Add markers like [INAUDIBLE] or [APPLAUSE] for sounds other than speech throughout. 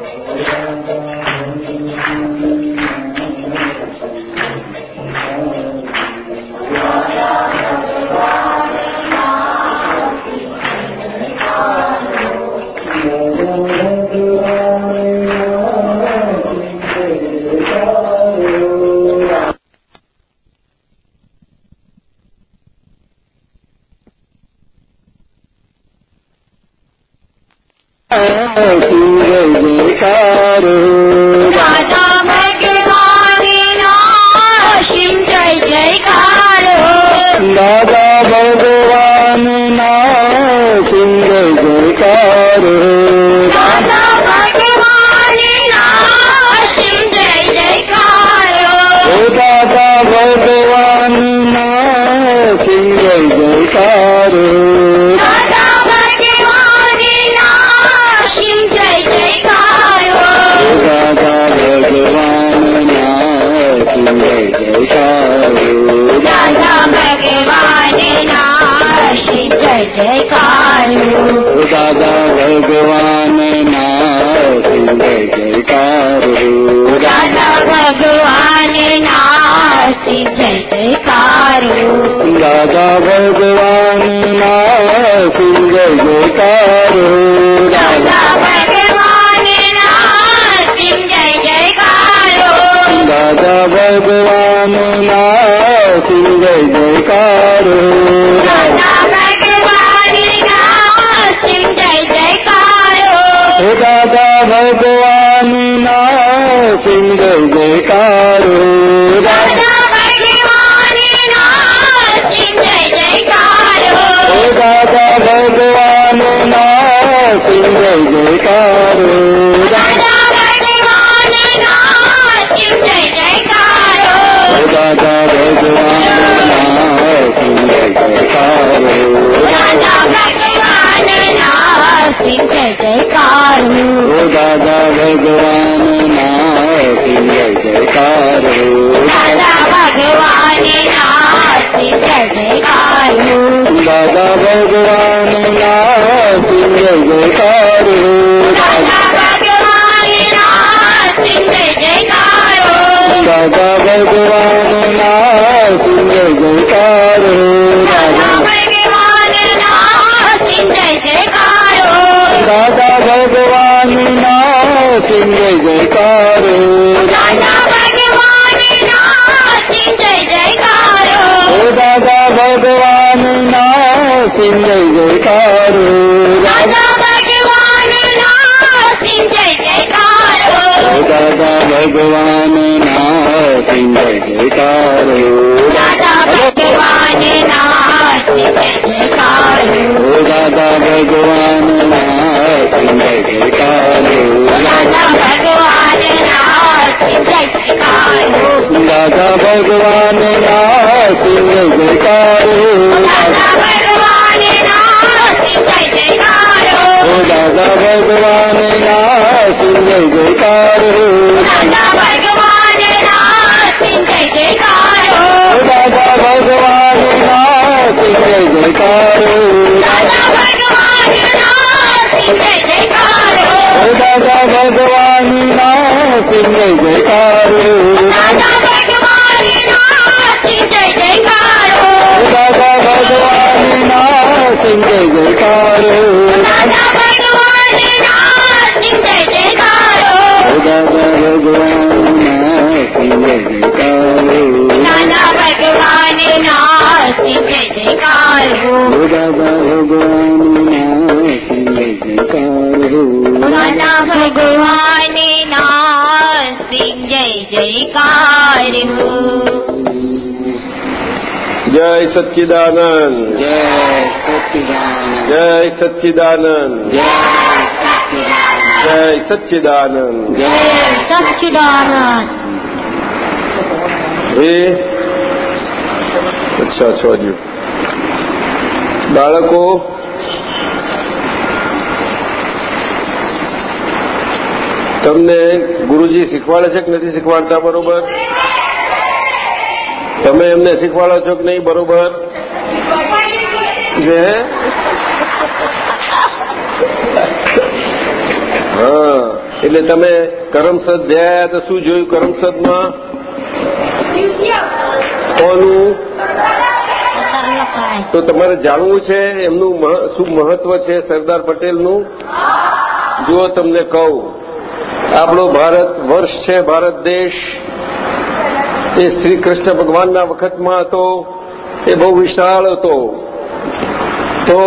Thank you. Radha भगवान नाथ जय जयकार हो राधा भगवान नाथ जय जयकार हो दादा भगवान नाथ जय जयकार हो दादा भगवान ભગવાન ના સુંદર જયકાર ભગવાન દાદા ભગવાન ના સિંહ જયકારો દાદા ભગવાન ના સિંહ જયકારો દાદા ભગવાન સિંહ જયકારો ભગવાનના સિંહ જયકાર હો. દાદા ભગવાનના સિંહ જયકાર હો. દાદા ભગવાનના સિંહ જય જયકાર હો. જય સચ્ચિદાનંદ. જય સચ્ચિદાનંદ. જય સચ્ચિદાનંદ. જય સચ્ચિદાનંદ. જય સચ્ચિદાનંદ. હે શિક્ષા છોડ્યું બાળકો, તમને ગુરુજી શીખવાડે છે કે નથી શીખવાડતા બરોબર? તમે એમને શીખવાડો છો કે નહીં બરોબર? હા, એટલે તમે કરમસદ ગયા તો શું જોયું કરમસદમાં? કોનું? તો તમારે જાણવું છે એમનું શું મહત્વ છે સરદાર પટેલનું? જો તમને કહું. આપણો ભારત વર્ષ છે, ભારત દેશ. એ શ્રી કૃષ્ણ ભગવાનના વખતમાં હતો. એ બહુ વિશાળ હતો. તો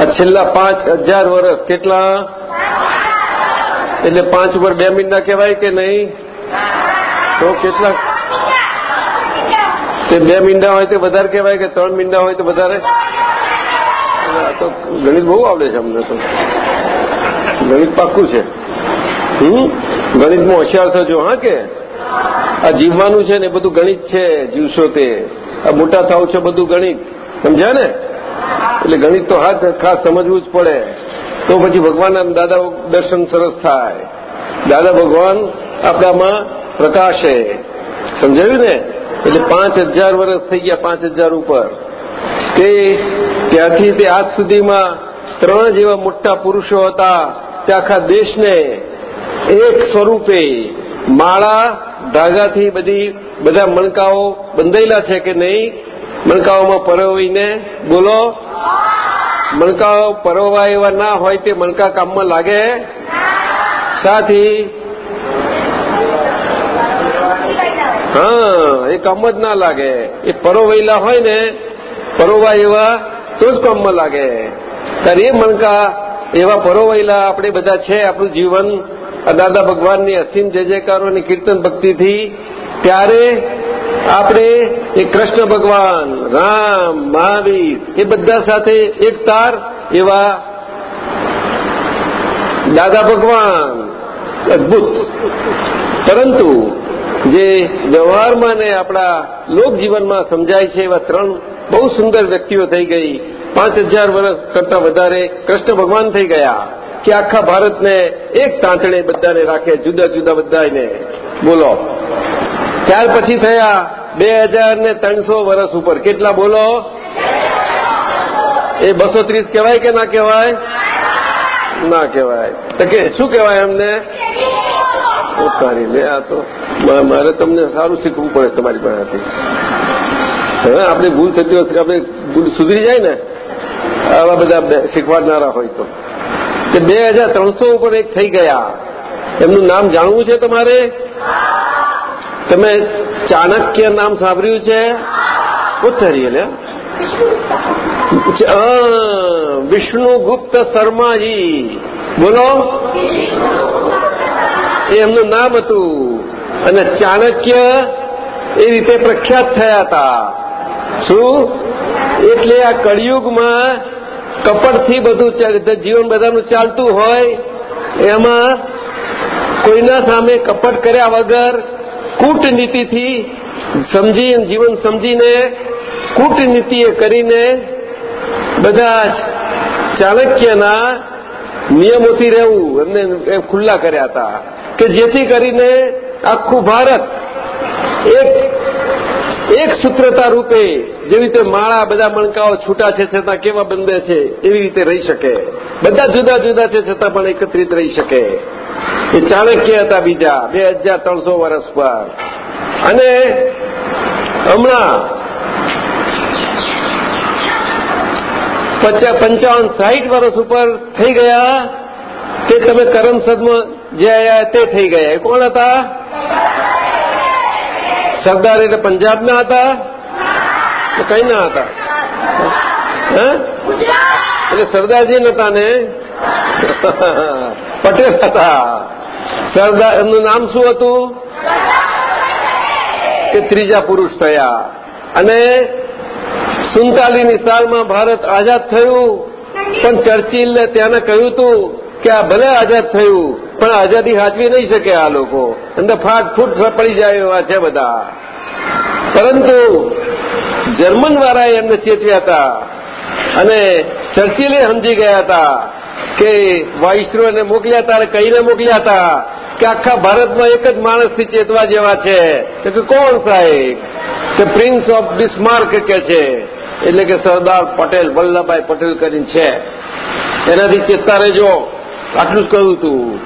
આ છેલ્લા પાંચ હજાર વર્ષ કેટલા? એટલે પાંચ ઉપર બે મિનિટના કહેવાય કે નહીં? તો કેટલા તે બે મીંડા હોય તે વધારે કહેવાય કે ત્રણ મીંડા હોય તો વધારે? તો ગણિત બહુ આવડે છે અમને તો. ગણિત પાક્કું છે. હમ? ગણિતમાં હોશિયાર થજો હા કે? આ જીવવાનું છે ને એ બધું ગણિત છે જીવશો તે. આ મોટા થાવ છે બધું ગણિત. સમજ્યા ને? એટલે ગણિત તો હાથ ખાસ સમજવું જ પડે. તો પછી ભગવાનના દાદા દર્શન સરસ થાય. દાદા ભગવાન આપણામાં પ્રકાશે. સમજાયું ને? એટલે પાંચ હજાર વર્ષ થઈ ગયા પાંચ હજાર ઉપર. તે ત્યાંથી તે આજ સુધીમાં ત્રણ જેવા મોટા પુરુષો હતા તે આખા દેશને એક સ્વરૂપે માળા, ધાગાથી બધી, બધા મણકાઓ બંધાયેલા છે કે નહીં? મણકાઓમાં પરોવીને બોલો. મણકાઓ પરોવા એવા ના હોય તે મણકા કામમાં લાગે. સાથી હા, એ કામ જ ના લાગે. એ પરોવેલા હોય ને પરોવા એવા, તો જ કામમાં લાગે. ત્યારે એ મણકા, એવા પરોવેલા આપણે બધા છે, આપણું જીવન. દાદા ભગવાનની અસીમ જય જયકારોની કીર્તન ભક્તિથી ત્યારે આપણે એ કૃષ્ણ ભગવાન, રામ, મહાવીર, એ બધા સાથે એક તાર એવા દાદા ભગવાન. અદભુત. પરંતુ જે વ્યવહારમાં ને આપણા લોકજીવનમાં સમજાય છે એવા ત્રણ બહુ સુંદર વ્યક્તિઓ થઈ ગઈ. પાંચ હજાર વર્ષ કરતા વધારે કૃષ્ણ ભગવાન થઈ ગયા કે આખા ભારતને એક તાંતણે બધાને રાખે, જુદા જુદા બધાને બોલો. ત્યાર પછી થયા બે હજાર ને ત્રણસો વર્ષ ઉપર. કેટલા બોલો? એ બસો ત્રીસ કહેવાય કે ના કહેવાય? ના કહેવાય. તો કે શું કહેવાય એમને? ઉતારી લે, આ તો મારે તમને સારું શીખવું પડે તમારી પાસેથી. હવે આપણે ભૂલ થતી હોય આપણે ભૂલ સુધરી જાય ને, આવા બધા શીખવાડનારા હોય તો. કે બે હજાર ત્રણસો ઉપર એક થઈ ગયા. એમનું નામ જાણવું છે તમારે? તમે ચાણક્ય નામ સાંભળ્યું છે? ઉત્તરી એટલે વિષ્ણુગુપ્ત શર્માજી. બોલો. એ એમનું નામ હતું. અને ચાણક્ય એ રીતે પ્રખ્યાત થયા હતા. શું? એટલે આ કળિયુગમાં કપટથી બધું જીવન બધાનું ચાલતું હોય, એમાં કોઈના સામે કપટ કર્યા વગર કૂટનીતિથી સમજી જીવન સમજીને કૂટનીતિએ કરીને બધા ચાણક્યના નિયમોથી રહેવું એમને એમ ખુલ્લા કર્યા હતા. કે જેથી કરીને આખું ભારત એક એક સૂત્રતા રૂપે જેવી રીતે માળા બધા મણકાઓ છૂટા છે, છતાં કેવા બંધે છે, એવી રીતે રહી શકે. બધા જુદા જુદા છે, છતાં પણ એકત્રિત રહી શકે. એ ચાણક્ય હતા બીજા, બે હજાર ત્રણસો વર્ષ પર. અને હમણાં પચા પંચાવન સાહીઠ વર્ષ ઉપર થઈ ગયા તે તમે કરમસદમાં જે તે થઈ ગયા. એ કોણ હતા? સરદાર એટલે પંજાબના હતા? કઈ ના હતા? એટલે સરદારજી નતા ને? પટેલ હતા. સરદાર, એમનું નામ શું હતું? કે ત્રીજા પુરુષ થયા. અને સુડતાલીસની સાલમાં ભારત આઝાદ થયું. પણ ચર્ચિલને ત્યાંને કહ્યું હતું કે આ ભલે આઝાદ થયું પણ આઝાદી હાચવી નહીં શકે આ લોકો. અંદર ફાટ ફૂટ પડી જાય એવા છે બધા. પરંતુ જર્મન વાળાએ એમને ચેતવ્યા હતા અને ચર્ચિલે સમજી ગયા હતા કે વાઇસરોયને મોકલ્યા હતા અને કહીને મોકલ્યા હતા કે આખા ભારતમાં એક જ માણસથી ચેતવા જેવા છે. કે કોણ સાહેબ? કે પ્રિન્સ ઓફ બિસ્માર્ક કે છે? એટલે કે સરદાર પટેલ, વલ્લભભાઈ પટેલ કરીને છે. એનાથી ચેતતા રહેજો. આટલું જ કહ્યું હતું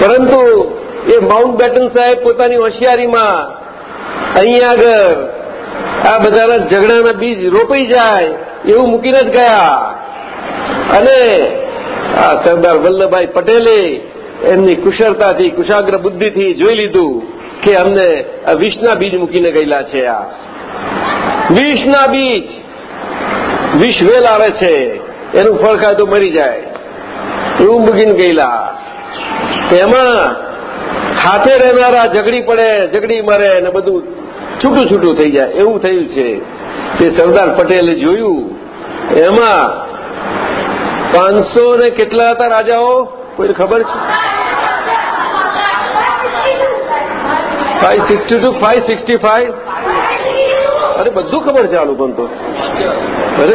પરંતુ એ માઉન્ટ બેટન સાહેબ પોતાની હોશિયારીમાં અહીંયા આગળ આ બધાના ઝઘડાના બીજ રોપાઈ જાય એવું મૂકીને જ ગયા. અને આ સરદાર વલ્લભભાઈ પટેલે એમની કુશળતાથી, કુશાગ્ર બુદ્ધિથી જોઈ લીધું કે અમને આ વિષના બીજ મૂકીને ગયેલા છે આ. વિષના બીજ વિષ વેલ આવે છે. એનું ફળ ખાય તો મરી જાય. એવું મૂકીને ગયેલા. એમાં હાથે રહેનારા ઝઘડી પડે, ઝઘડી મરે ને બધું છૂટું છૂટું થઈ જાય. એવું થયું છે. તે સરદાર પટેલે જોયું. એમાં પાંચસો ને કેટલા હતા રાજાઓ? કોઈને ખબર છે? Five sixty two five sixty five અરે, બધું ખબર છે આનું પણ તો. અરે?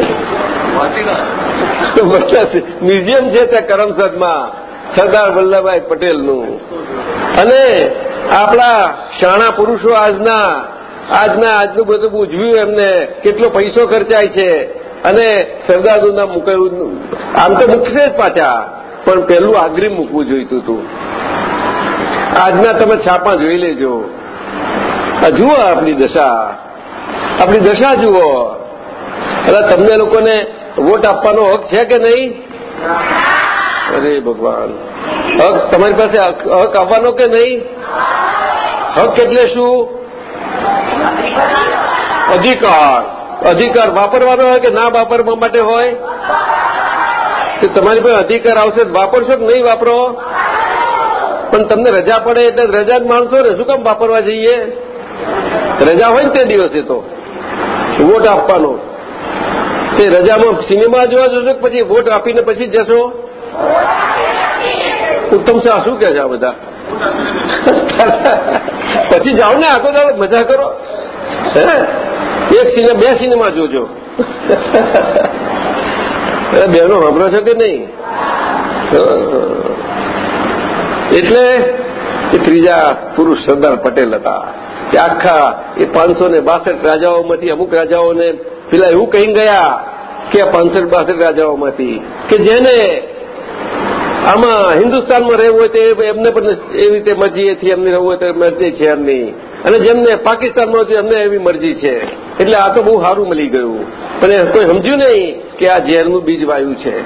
મ્યુઝિયમ છે ત્યાં કરમસદમાં. સરદાર વલ્લભભાઈ પટેલનું. અને આપણા શાણા પુરુષો આજના આજના, આજનું બધું ઉજવ્યું એમને. કેટલો પૈસો ખર્ચાય છે. અને સરદારનું મૂકાયું. આમ તો મૂકશે જ પાછા. પણ પહેલું આગ્રી મૂકવું જોઈતું હતું. આજના તમે છાપા જોઈ લેજો. જુઓ આપણી દશા. આપણી દશા જુઓ. એટલે તમને લોકોને વોટ આપવાનો હક છે કે નહીં? અરે ભગવાન. હક તમારી પાસે હક આપવાનો કે નહીં? હક એટલે શું? અધિકાર. અધિકાર વાપરવાનો હોય કે ના વાપરવા માટે હોય? તો તમારી પાસે અધિકાર આવશે વાપરશો કે નહીં વાપરો? પણ તમને રજા પડે એટલે રજા જ માણસો ને શું કામ વાપરવા જઈએ? રજા હોય ને તે દિવસે તો. વોટ આપવાનો? તે રજામાં સિનેમા જોવા જશો પછી વોટ આપીને પછી જશો? ઉત્તમ શાહ શું કે છે આ બધા? પછી જાઓ ને આખો દાડો, મજા કરો. હે? એક સિનેમા, બે સિનેમા જોજો. બેનો સાંભળો છો કે નહીં? એટલે એ ત્રીજા પુરુષ સરદાર પટેલ હતા. કે આખા એ પાંચસો ને બાસઠ રાજાઓમાંથી અમુક રાજાઓને પેલા એવું કહી ગયા કે પાંસઠ બાસઠ રાજાઓમાંથી કે જેને આમાં હિન્દુસ્તાનમાં રહેવું હોય તો એમને પણ એવી રીતે મરજીએથી એમને રહેવું હોય તો મરજી છે એમની. અને જેમને પાકિસ્તાનમાં હતું એમને એવી મરજી છે. એટલે આ તો બહુ સારું મળી ગયું. પણ કોઈ સમજ્યું નહીં કે આ ઝેરનું બીજ વાયુ છે.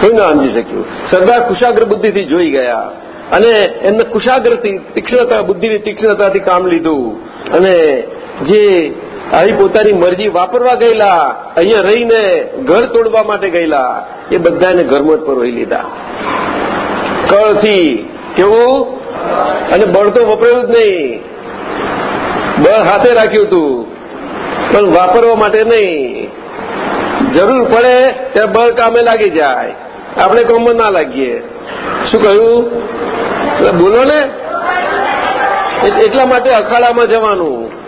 કોઈ ના સમજી શક્યું. સરદાર કુશાગ્ર બુદ્ધિથી જોઈ ગયા. અને એમને કુશાગ્રથી તીક્ષ્ણતા, બુદ્ધિની તીક્ષ્ણતાથી કામ લીધું. અને જે આવી પોતાની મરજી વાપરવા ગયેલા, અહીંયા રહીને ઘર તોડવા માટે ગયેલા, એ બધાને ઘરમાં જ પરોઈ લીધા. કળથી કેવું? અને બળ તો વપરાયું જ નહીં. બળ હાથે રાખ્યું હતું, પણ વાપરવા માટે નહીં. જરૂર પડે ત્યારે બળ કામે લાગી જાય. આપણે કોમમાં ના લાગીએ. શું કહ્યું? બોલો ને. એટલા માટે અખાડામાં જવાનું.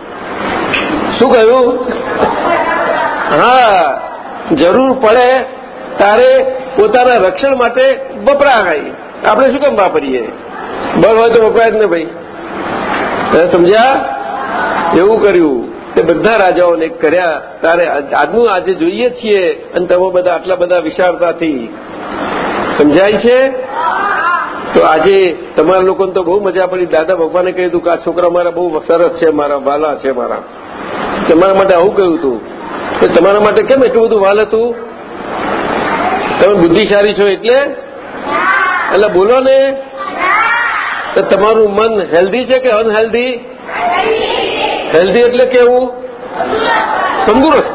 શું કહ્યું? હા, જરૂર પડે તારે પોતાના રક્ષણ માટે વપરાય આપણે શું કેમ વાપરીએ? બળ હોય તો વપરાય ને ભાઈ. સમજ્યા? એવું કર્યું તે બધા રાજાઓને કર્યા. તારે આજનું આજે જોઈએ છીએ અને તમે બધા આટલા બધા વિશાળતાથી. સમજાય છે? તો આજે તમારા લોકોને તો બહુ મજા પડી. દાદા ભગવાને કહ્યું કે આ છોકરા મારા બહુ સરસ છે, મારા વાલા છે મારા. તમારા માટે આવું કહ્યું હતું કે તમારા માટે કેમ એટલું બધું વાલ હતું? તમે બુદ્ધિશાળી છો એટલે? એટલે બોલો ને. તો તમારું મન હેલ્ધી છે કે અનહેલ્ધી હેલ્ધી એટલે કેવું? તંદુરસ્ત.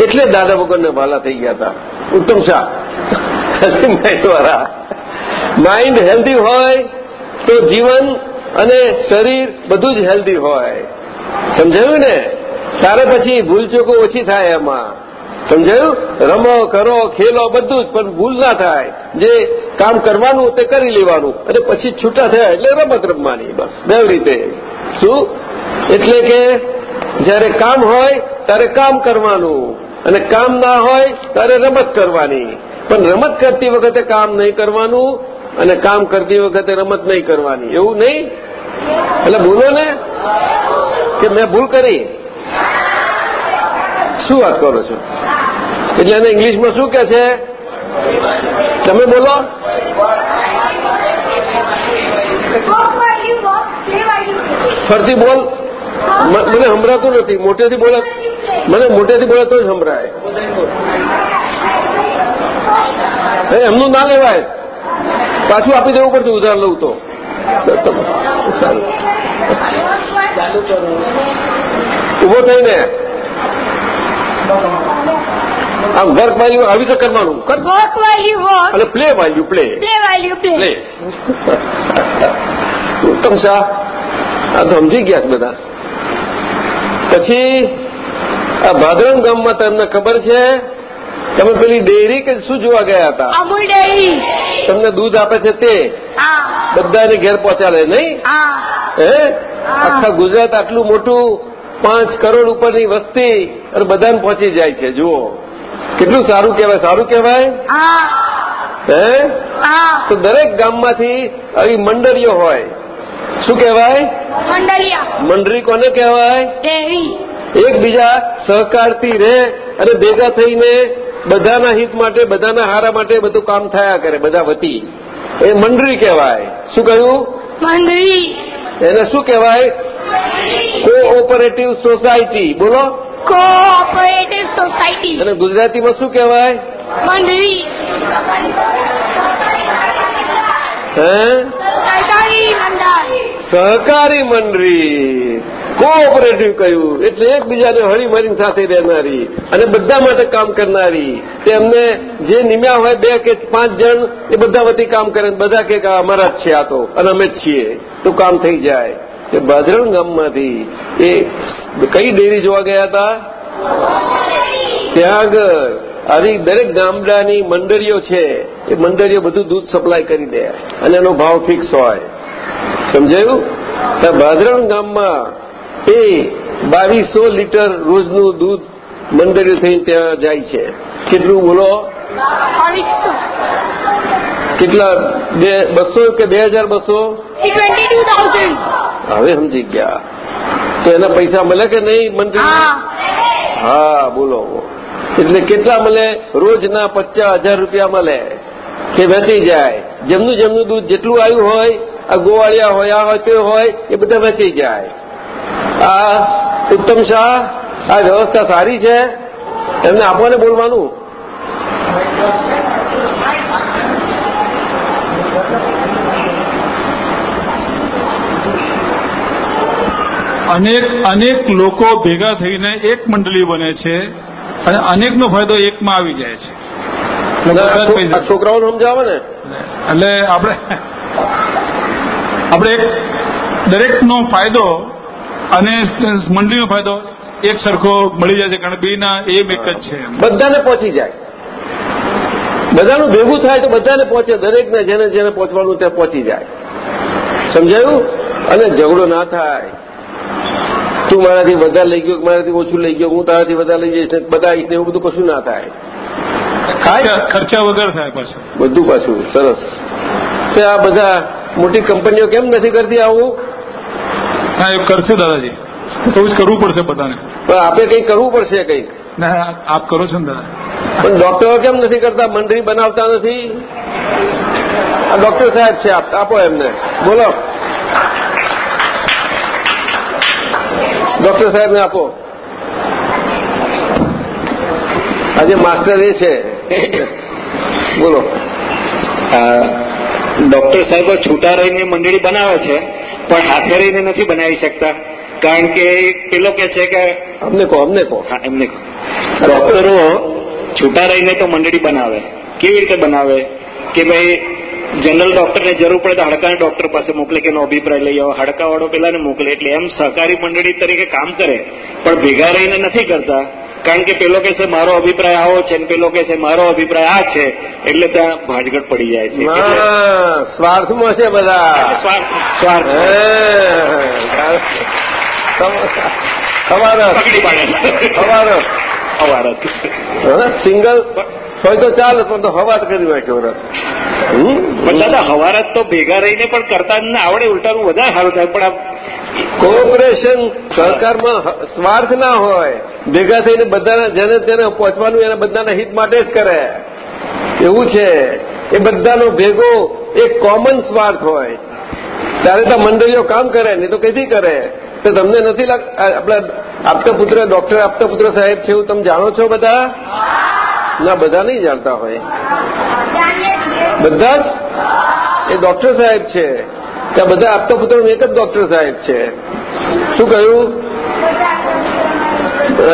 એટલે દાદા ભગવાનને ભાલા થઈ ગયા હતા. ઉત્તમ શાહ. વાળા. માઇન્ડ હેલ્ધી હોય તો જીવન અને શરીર બધું જ હેલ્ધી હોય. સમજાયું ને? તારે પછી ભૂલચૂકો ઓછી થાય એમાં. સમજાયું? રમો, કરો, ખેલો બધું જ, પણ ભૂલ ના થાય. જે કામ કરવાનું તે કરી લેવાનું. અને પછી છૂટા થયા એટલે રમત રમવાની, બસ. બે રીતે. શું? એટલે કે જ્યારે કામ હોય, ત્યારે કામ કરવાનું. અને કામ ના હોય, ત્યારે રમત કરવાની. પણ રમત કરતી વખતે કામ નહીં કરવાનું અને કામ કરતી વખતે રમત નહીં કરવાની. એવું નહીં? એટલે ભૂલો ને? કે મેં ભૂલ કરી? શું વાત કરો છો? એટલે એને ઇંગ્લિશમાં શું કે છે? તમે બોલો. ફરતી બોલ. મને સંભળાતું નથી. મોટેથી બોલે મને મોટેથી બોલે તો જ સંભળાય. એમનું ના લેવાય. પાછું આપી દેવું પડતું, ઉધાર લઉં તો. સારું. ઊભો થઈને. આમ વર્ક વાલ્યુ આવી રીતે કરવાનું. વર્ક વાલ્યુ અને play value play play value play Uttam Shah. આ તો સમજી ગયા છે બધા. પછી આ ભાદરણ ગામમાં તમને ખબર છે તમે પેલી ડેરી કે શું જોવા ગયા હતા? અમૂલ ડેરી. તમને દૂધ આપે છે તે. બધાને ઘેર પહોંચાડે નહીં. હે? આખા ગુજરાત આટલું મોટું પાંચ કરોડ ઉપરની વસ્તી અને બધાને પહોંચી જાય છે જુઓ. કેટલું સારું કહેવાય સારું કહેવાય. હે. તો દરેક ગામમાંથી આવી મંડળીઓ હોય. શું કહેવાય? મંડળી કોને કહેવાય? એકબીજા સહકારથી રહે અને ભેગા થઈને બધાના હિત માટે બધાના હારા માટે બધું કામ થયા કરે બધા વતી. એ મંડળી કહેવાય. શું કહ્યું? મંડળી. એને શું કહેવાય? કોઓપરેટિવ સોસાયટી બોલો. Cooperative સોસાયટી અને ગુજરાતીમાં શું કહેવાય? Mandal. સહકારી મંડળી. કોઓપરેટિવ કહ્યું. એટલે એકબીજાને હળી સાથે રહેનારી અને બધા માટે કામ કરનારી. તેમને જે નિમ્યા હોય બે કે પાંચ જણ એ બધા વતી કામ કરે બધા કે કે અમારા જ છે આ તો અને અમે જ છીએ. તો કામ થઈ જાય. એ બાજરણ ગામમાંથી એ કઈ ડેરી જોવા ગયા હતા? ત્યાં આગળ. આવી દરેક ગામડાની મંડળીઓ છે, એ મંડળીઓ બધું દૂધ સપ્લાય કરી દે. અને એનો ભાવ ફિક્સ હોય. સમજાયું? તો ભાદરણ ગામમાં એ બાવીસો લીટર રોજનું દૂધ મંડળીઓ થઈને ત્યાં જાય છે. કેટલું બોલો? કેટલા? બસો કે બે હજાર બસો. હવે સમજી ગયા. તો એના પૈસા મળે કે નહીં Ah. હા. બોલો. એટલે કેટલા મળે? રોજના પચાસ હજાર રૂપિયા મળે કે વેચી જાય. જેમનું જેમનું દૂધ જેટલું આવ્યું હોય આ ગોવાળિયા હોય આ હોય તે હોય એ બધા વેચી જાય. આ ઉત્તમ શાહ આ વ્યવસ્થા સારી છે? એમને આપવાને બોલવાનું? અનેક અનેક લોકો ભેગા થઈને એક મંડળી બને છે અને અનેકનો ફાયદો એકમાં આવી જાય છે. છોકરાઓને સમજાવે ને? એટલે આપણે આપણે દરેકનો ફાયદો અને મંડળીનો ફાયદો એક સરખો મળી જાય છે કારણ કે બેના એમ એક જ છે બધાને પહોંચી જાય. બધાનું ભેગું થાય તો બધાને પહોંચે દરેકને જેને જેને પહોંચવાનું ત્યાં પહોંચી જાય. સમજાયું? અને ઝઘડો ના થાય. તું મારાથી વધારે લઈ ગયો મારાથી ઓછું લઈ ગયો હું તારાથી વધારે લઈ જઈશ બધા આવીશ ને એવું બધું કશું ના થાય. ખર્ચા વગર થાય પાછું. બધું પાછું સરસ. તે આ બધા મોટી કંપનીઓ કેમ નથી કરતી આવું? હા એ કરશે દાદાજી. તો જ કરવું પડશે બધાને. પણ આપણે કંઈક કરવું પડશે કંઈક? ના આપ કરો છો ને દાદા. પણ ડોક્ટરો કેમ નથી કરતા? મંડળી બનાવતા નથી? આ ડોક્ટર સાહેબ છે આપ આપો એમને. બોલો. ડોક્ટર સાહેબને આપો. આજે માસ્ટર એ છે. બોલો. ડોક્ટર સાહેબ છૂટા રહીને મંડળી બનાવે છે પણ હાથે રહીને નથી બનાવી શકતા. કારણ કે પેલો કે છે કે અમને કહો અમને કહો. હા, એમને કહો. ડોક્ટરો છૂટા રહીને તો મંડળી બનાવે. કેવી રીતે બનાવે? કે ભાઈ જનરલ ડોક્ટરને જરૂર પડે તો હાડકાના ડોક્ટર પાસે મોકલે કે એનો અભિપ્રાય લઈ આવો. હાડકાવાળો પેલાને મોકલે એટલે એમ સહકારી મંડળી તરીકે કામ કરે પણ ભેગા રહીને નથી કરતા. કારણ કે પેલો કે છે મારો અભિપ્રાય આવો છે ને પેલો કે છે મારો અભિપ્રાય આ છે. એટલે ત્યાં ભાંજગટ પડી જાય છે. સ્વાર્થમાં છે બધા. સ્વાર્થ સ્વાર્થ. તમારો પકડી પાડે. ખબર અવારત સિંગલ હોય તો ચાલે પણ તો હવાત કરી નાખ્યો વ્રત? પણ દાદા હવારત તો ભેગા રહીને પણ કરતા ના આવડે ઉલટાનું વધારે સારું થાય. પણ આ કોઓપરેશન સરકારમાં સ્વાર્થ ના હોય. ભેગા થઈને બધાના જેને તેને પહોંચવાનું એના બધાના હિત માટે જ કરે. એવું છે. એ બધાનો ભેગો એક કોમન સ્વાર્થ હોય. ત્યારે તો મંડળીઓ કામ કરે નહીં તો કઈથી કરે? તો તમને નથી લાગ આપણા આપતા પુત્ર ડોક્ટર આપતા પુત્ર સાહેબ છે એવું તમે જાણો છો બધા? ના બધા નહીં જાણતા હોય. બધા જ? એ ડોક્ટર સાહેબ છે. ત્યાં બધા આપતા પુત્ર એક જ ડોક્ટર સાહેબ છે. શું કહ્યું?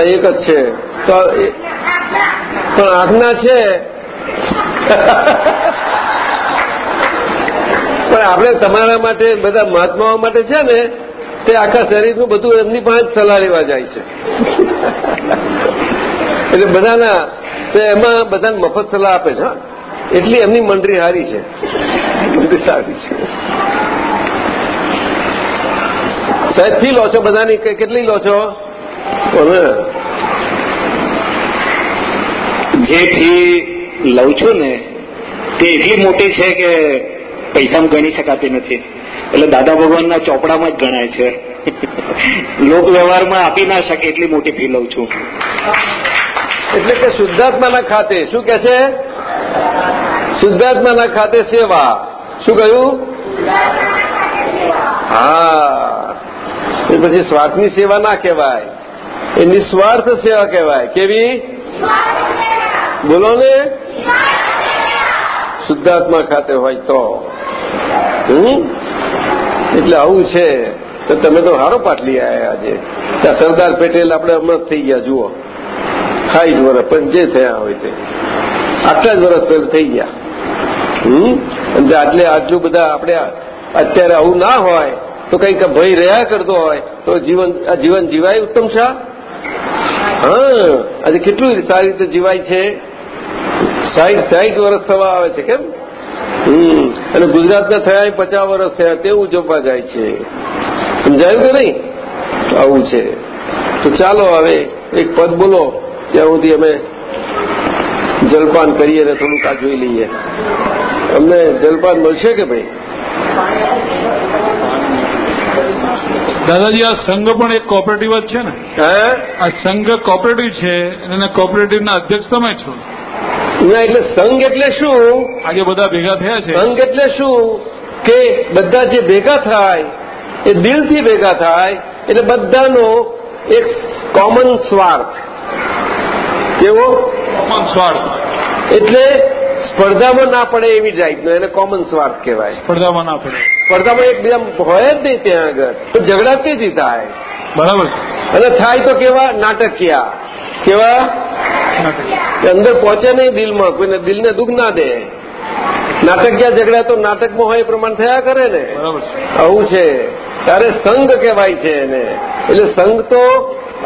એક જ છે. તો પણ આંખના છે? પણ આપણે તમારા માટે બધા મહાત્માઓ માટે છે ને તે આખા શરીરનું બધું એમની પાસે જ સલાહ લેવા જાય છે. એટલે બધાના એમાં બધાને મફત સલાહ આપે છે એટલી એમની મંડળી હારી છે. મંડળી સારી છે. સાહેબ, ફી લો છો બધાની? કેટલી લો છો. જે ફી લઉં છું ને, તે એટલી મોટી છે કે પૈસામાં ગણી શકાતી નથી. એટલે દાદા ભગવાનના ચોપડામાં જ ગણાય છે. [LAUGHS] લોક વ્યવહારમાં આપી ના શકે એટલી મોટી ફી લઉં છું. એટલે કે શુદ્ધાત્માના ખાતે શું કે છે? શુદ્ધાત્માના ખાતે સેવા. શું કહ્યું? હા. એ પછી સ્વાર્થની સેવા ના કહેવાય. એ નિસ્વાર્થ સેવા કહેવાય. કેવી? બોલો ને. શુદ્ધાત્મા ખાતે હોય તો. એટલે આવું છે. તો તમે તો હારો પાટલી આવ્યા આજે. ત્યાં સરદાર પટેલ આપણે હમણાં થઈ ગયા, જુઓ. સાઠ વર્ષ પણ જે થયા હોય તે. જ વર્ષ થઈ ગયા. હમ? આટલે આટલું બધા આપણે અત્યારે આવું ના હોય, તો કંઈક ભય રહ્યા કરતો હોય, તો જીવન, આ જીવન જીવાય ઉત્તમ શાહ હા, આજે કેટલું સારી રીતે જીવાય છે? સાઠ સાઠ વર્ષ થવા આવે છે કેમ? હમ, અને ગુજરાતના થયા પચાસ વર્ષ થયા, તેવું જોવા જાય છે. સમજાયું કે નહીં? આવું છે. તો ચાલો હવે એક પદ બોલો. ત્યાં સુધી અમે જલપાન કરીએ અને થોડુંક આ જોઈ લઈએ. અમને જલપાન મળશે કે ભાઈ? દાદાજી આ સંઘ પણ એક કોઓપરેટિવ જ છે ને? હે? આ સંઘ કોઓપરેટિવ છે અને કોઓપરેટિવના અધ્યક્ષ તમે છો. ના એટલે સંઘ એટલે શું? આજે બધા ભેગા થયા છે. સંઘ એટલે શું? કે બધા જે ભેગા થાય એ દિલથી ભેગા થાય એટલે બધાનો એક કોમન સ્વાર્થ. કેવો? સ્વાર્થ. એટલે સ્પર્ધામાં ના પડે એવી ટાઈપનો એને કોમન સ્વાર્થ કહેવાય. સ્પર્ધામાં ના પડે. સ્પર્ધામાં એકબીજા હોય જ નહીં ત્યાં આગળ. તો ઝઘડા તેથી થાય? બરાબર. અને થાય તો કેવા? નાટકિયા. કેવા? અંદર પહોંચે નહીં દિલમાં કોઈને દિલને દુઃખ ના દે. નાટકિયા ઝઘડા તો નાટકમાં હોય એ પ્રમાણે થયા કરે ને. આવું છે. ત્યારે સંઘ કહેવાય છે એને. એટલે સંઘ તો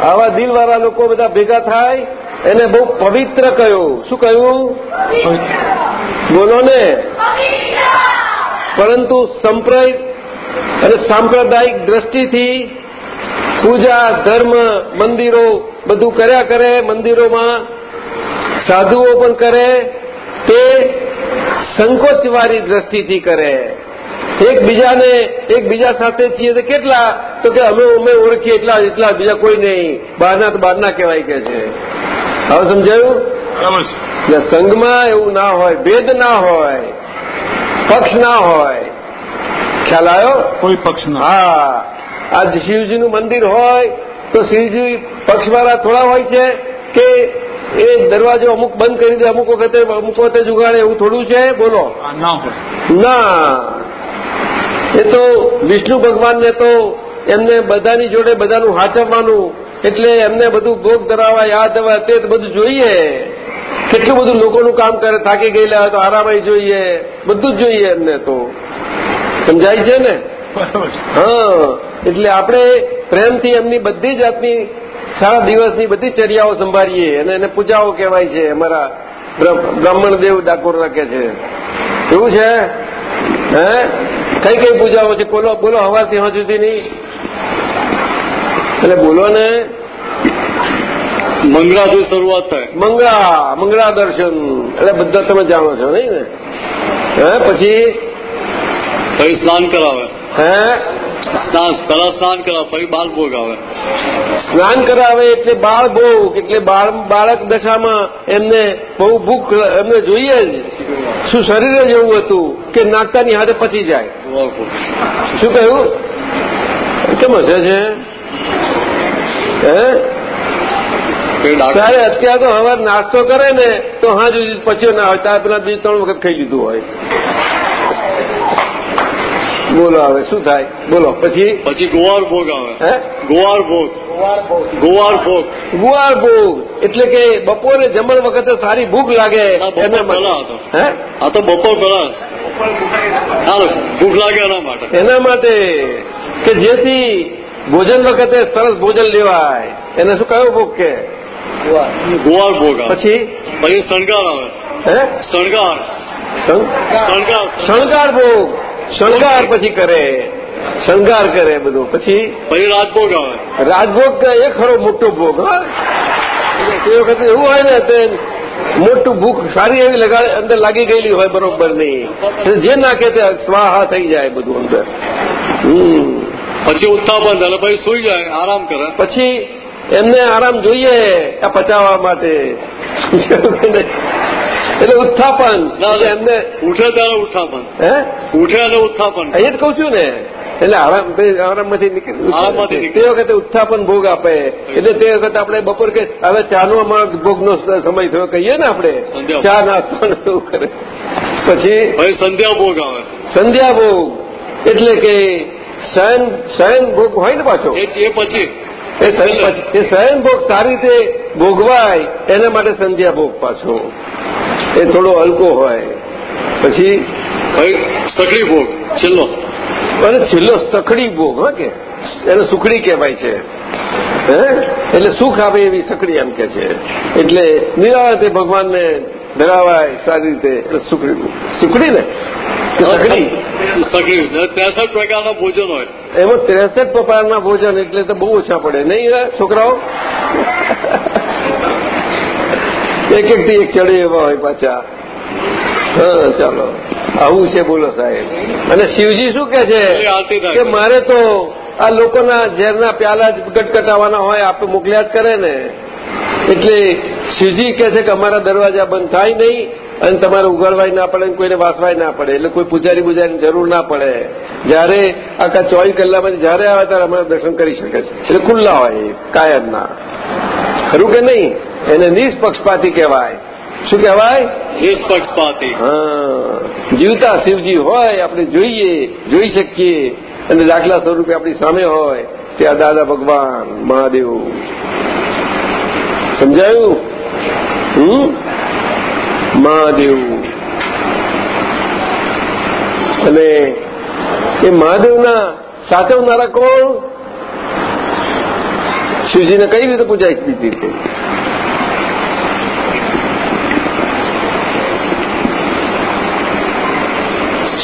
આવા દિલવાળા લોકો બધા ભેગા થાય એને બહુ પવિત્ર કહ્યું. શું કહ્યું? બોલો ને. પરંતુ સંપ્રદાય અને સાંપ્રદાયિક દ્રષ્ટિથી પૂજા, ધર્મ, મંદિરો બધું કર્યા કરે, મંદિરોમાં સાધુઓ પણ કરે, તે સંકોચવાળી દ્રષ્ટિથી કરે. એકબીજાને એકબીજા સાથે છીએ તો કેટલા? તો કે અમે અમે ઓળખીએ એટલા એટલા બીજા કોઈ નહીં. બહારના તો બહારના કહેવાય કે છે. હવે સમજાયું? એટલે સંઘમાં એવું ના હોય ભેદ ના હોય પક્ષ ના હોય. ખ્યાલ આવ્યો? કોઈ પક્ષ ના. હા. આ શિવજીનું મંદિર હોય તો શિવજી પક્ષવાળા થોડા હોય છે કે એ દરવાજો અમુક બંધ કરી દે અમુક વખતે અમુક વખતે જુગાડે એવું થોડું છે? બોલો. ના. એ તો વિષ્ણુ ભગવાનને તો એમને બધાની જોડે બધાનું હાચવવાનું એટલે એમને બધું ભોગ ધરાવા યાદ દેવા તે બધું જોઈએ. કેટલું બધું લોકોનું કામ કરે થાકી ગયેલા હોય તો આરામય જોઈએ. બધું જ જોઈએ એમને તો. સમજાય છે ને? હા. એટલે આપણે પ્રેમથી એમની બધી જાતની સારા દિવસની બધી ચર્યાઓ સંભાળીએ અને એને પૂજાઓ કહેવાય છે. અમારા બ્રહ્મ- બ્રાહ્મણ દેવ ડાકોર રાખે છે. એવું છે? હે? કઈ કઈ પૂજાઓ છે? બોલો બોલો હવાથી હજુ સુધીની એટલે બોલો ને. મંગળાથી શરૂઆત થાય. મંગળા મંગળા દર્શન. એટલે બધા તમે જાણો છો નહીં ને? હે પછી? પછી સ્નાન કરાવે. હે? સ્નાન સ્નાન પછી બાલ ભોગ આવે. સ્નાન કરાવે એટલે બાળ ભોગ એટલે બાળક દશામાં એમને બહુ ભૂખ એમને જોઈએ જ શું શરીર જ એવું હતું કે નાતાની હાથે પચી જાય. શું કહ્યું? કેમ હશે છે? હે? ત્યારે અત્યારે તો હવે નાસ્તો કરે ને તો હા જુદી પચ્યો ના હોય ત્યારે પેલા બીજ ત્રણ વખત ખાઈ લીધું હોય. બોલો હવે શું થાય? બોલો પછી? પછી ગોવાર ભોગ આવે. હે? ગોવાર ભોગ. ગોવાર ભોગ. ગુવાર ભોગ. એટલે કે બપોરે જમણ વખતે સારી ભૂખ લાગે. હે આ તો બપોર પેલા હાલો ભૂખ લાગે એના માટે. એના માટે કે જેથી ભોજન વખતે સરસ ભોજન લેવાય. એને શું કયો ભોગ કે? ગુવાર. ભોગ પછી? પછી શણગાર આવે. હે? શણગાર. શણ- શણગાર. શણગાર ભોગ. શણગાર પછી કરે શણગાર કરે બધું. પછી પછી રાજભોગ આવે. રાજભોગ એ ખરો મોટો ભોગ હા? તે વખતે એવું હોય ને તે મોટું ભૂખ સારી એવી લગાડે અંદર લાગી ગયેલી હોય બરોબર નહીં જે નાખે તે સ્વાહા થઈ જાય બધું અંદર. હમ. પછી ઉત્થાપન એટલે પછી સુઈ જાય આરામ કરે. પછી એમને આરામ જોઈએ આ પચાવવા માટે. એટલે ઉત્થાપન. ના, એમને ઉઠે ત્યારે ઉત્થાપન. હે? ઉઠે અને ઉત્થાપન. એ જ કઉ છું ને. એટલે આરામ આરામમાંથી નીકળી તે. વખતે ઉત્થાપન ભોગ આપે. એટલે તે વખતે આપણે બપોર કે હવે ચાનો અમારો ભોગનો સમય થયો કહીએ ને આપણે. ચા નાસ્તો એવું કરે. પછી સંધ્યા ભોગ આવે. સંધ્યા ભોગ. એટલે કે શયન શયન ભોગ હોય ને પાછો. એ પછી. એ સ્વયં ભોગ સારી રીતે ભોગવાય એના માટે સંધ્યા ભોગ પાછો. એ થોડો હલકો હોય. પછી સખડી ભોગ છેલ્લો. અને છેલ્લો સખડી ભોગ હા કે? એને સુખડી કહેવાય છે. હે? એટલે સુખ આવે એવી સખડી એમ કે છે. એટલે નિરાળતે ભગવાનને ધરાવાય સારી રીતે સુકડી ને ત્રેસઠ પ્રકારના ભોજન હોય એમાં ત્રેસઠ પ્રકારના ભોજન એટલે તો બહુ ઓછા પડે નહીં છોકરાઓ એક એક થી એક ચડે એવા હોય પાછા હા ચાલો આવું છે બોલો સાહેબ અને શિવજી શું કે છે. કે મારે તો આ લોકોના ઝેરના પ્યાલા જ ગટગટાવાના હોય આપણે મોકલ્યા જ કરે ને એટલે શિવજી કહે છે કે અમારા દરવાજા બંધ થાય નહીં અને તમારે ઉગાડવાય ના પડે કોઈને વાસવાય ના પડે. એટલે કોઈ પૂજારી બુજારીની જરૂર ના પડે. જયારે આખા ચોવીસ કલાકમાં જયારે આવે ત્યારે અમારે દર્શન કરી શકે છે. એટલે ખુલ્લા હોય કાયમના ખરું કે નહીં? એને નિષ્પક્ષપાતી કહેવાય. શું કહેવાય? નિષ્પક્ષપાતી. હા. જીવતા શિવજી હોય આપણે જોઈએ જોઈ શકીએ. અને દાખલા સ્વરૂપે આપણી સામે હોય ત્યાં દાદા ભગવાન મહાદેવ. સમજાયું? હમ? મહાદેવ. અને એ મહાદેવના સાચવનારા કોણ? શિવજીને કઈ રીતે પૂજાય દીધી છે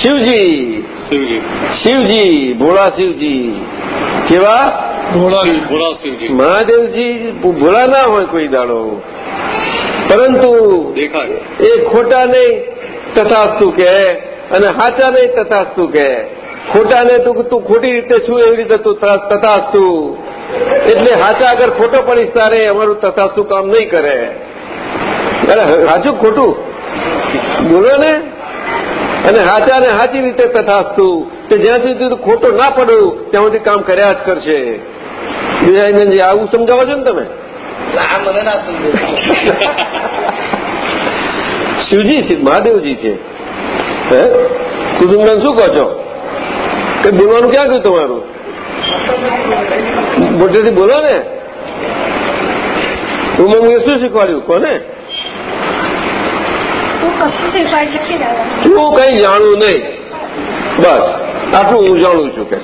શિવજી. શિવજી ભોળા શિવજી. કેવા? મહાદેવજી ભોળા ના હોય કોઈ દાડો. પરંતુ એ ખોટા નહીં તથાસ્તુ કે અને સાચા નહીં તથાસ્તુ કે ખોટાને તું તું ખોટી રીતે છું એવી રીતે તું તથાસ્તુ? એટલે સાચા આગળ ખોટો પડીશ તારે અમારું તથાસ્તુ કામ નહીં કરે. અરે સાચું ખોટું? બોલો ને. અને સાચા ને સાચી રીતે તથાસ્તુ કે જ્યાં સુધી ખોટો ના પડું ત્યાં સુધી કામ કર્યા જ કરશે. વિજયાનંદજી આવું સમજાવો છો ને તમે. શિવજી છે મહાદેવજી છે. હે? કુટુંબન શું કહો છો? કે બોલવાનું ક્યાં ગયું તમારું? મોટેથી બોલો ને. ઉમંગે શું શીખવાડ્યું? કોને? હું કઈ જાણું નહીં. બસ આટલું હું જાણું છું કે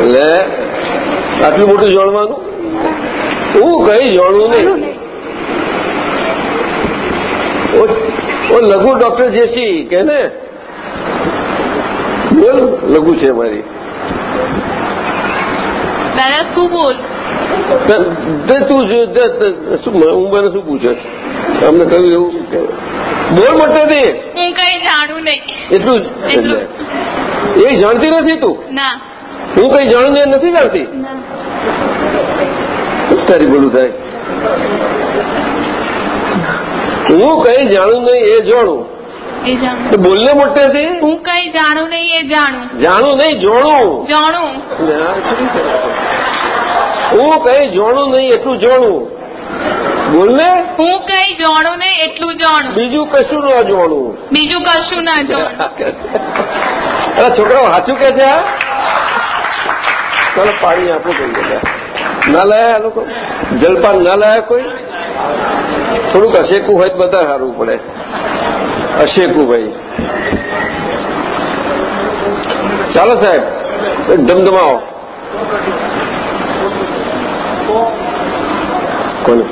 એટલે આટલું મોટું જાણવાનું? હું કઈ જાણું નહીં. લઘુ ડોક્ટર જેસી કે ને? બોલ લઘુ છે મારી. તું બોલ. તે- શું હું મને શું પૂછે? તમને અમને કહ્યું એવું બોલ મોટે હું કઈ જાણું નહીં. એટલું જ. એટલે એ જાણતી નથી તું? ના. હું કઈ જાણું ને નથી જાણતી? તારી બોલું થાય. હું કઈ જાણું નહીં એ જાણું. તો બોલને મોટેથી હું કઈ જાણું નહીં એ જાણું. જાણું નહીં જોણું. જાણું. હું કઈ જોણું નહીં એટલું જોણું. બોલને. હું કઈ જાણું નહીં એટલું જાણું. બીજું કશું ના જોણું. બીજું કશું ના જોણું. અરે છોકરાઓ સાચું કે છે આ? ચાલો પાણી આપો કોઈ ના લાયા આ લોકો? જલપાન ના લાયા કોઈ? થોડુંક અશેકું હોય તો બધા સારું પડે. અશેકું ભાઈ. ચાલો સાહેબ ધમધમાવો. કોને?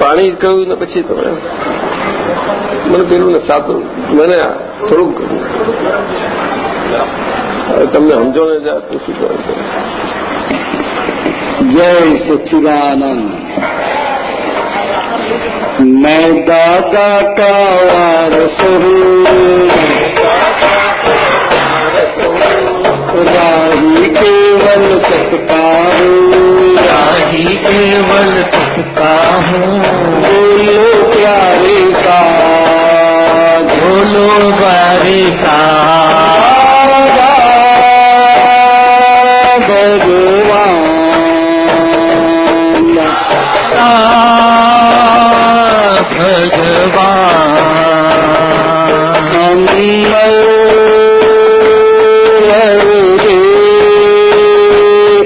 પાણી કહ્યું ને પછી તમે મને પેલું ને સાતું મને આ થોડુંક હવે તમને સમજો ને જા તો શું કરું जय सच्चिदानंद मैं दादा का वारस हूँ राही केवल सकता हूँ राही केवल सकता हूँ बोलो प्यारे का وري ڀڳوان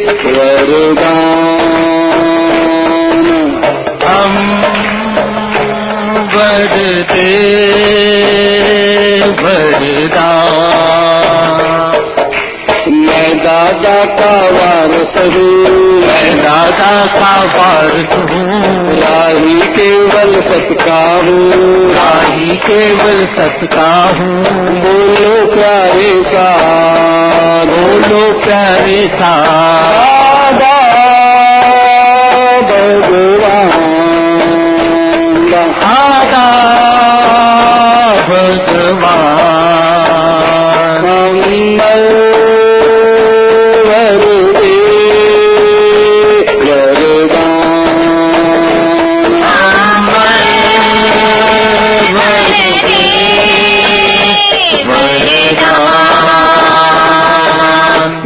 ڀگوانو بر پہ بھردا میں دادا کا وارث ہوں۔ میں دادا کا وارث ہوں۔ راہی کیول ست کا ہوں۔ راہی کیول ست ہوں۔ بولو پیارے کا بولو پیارے کا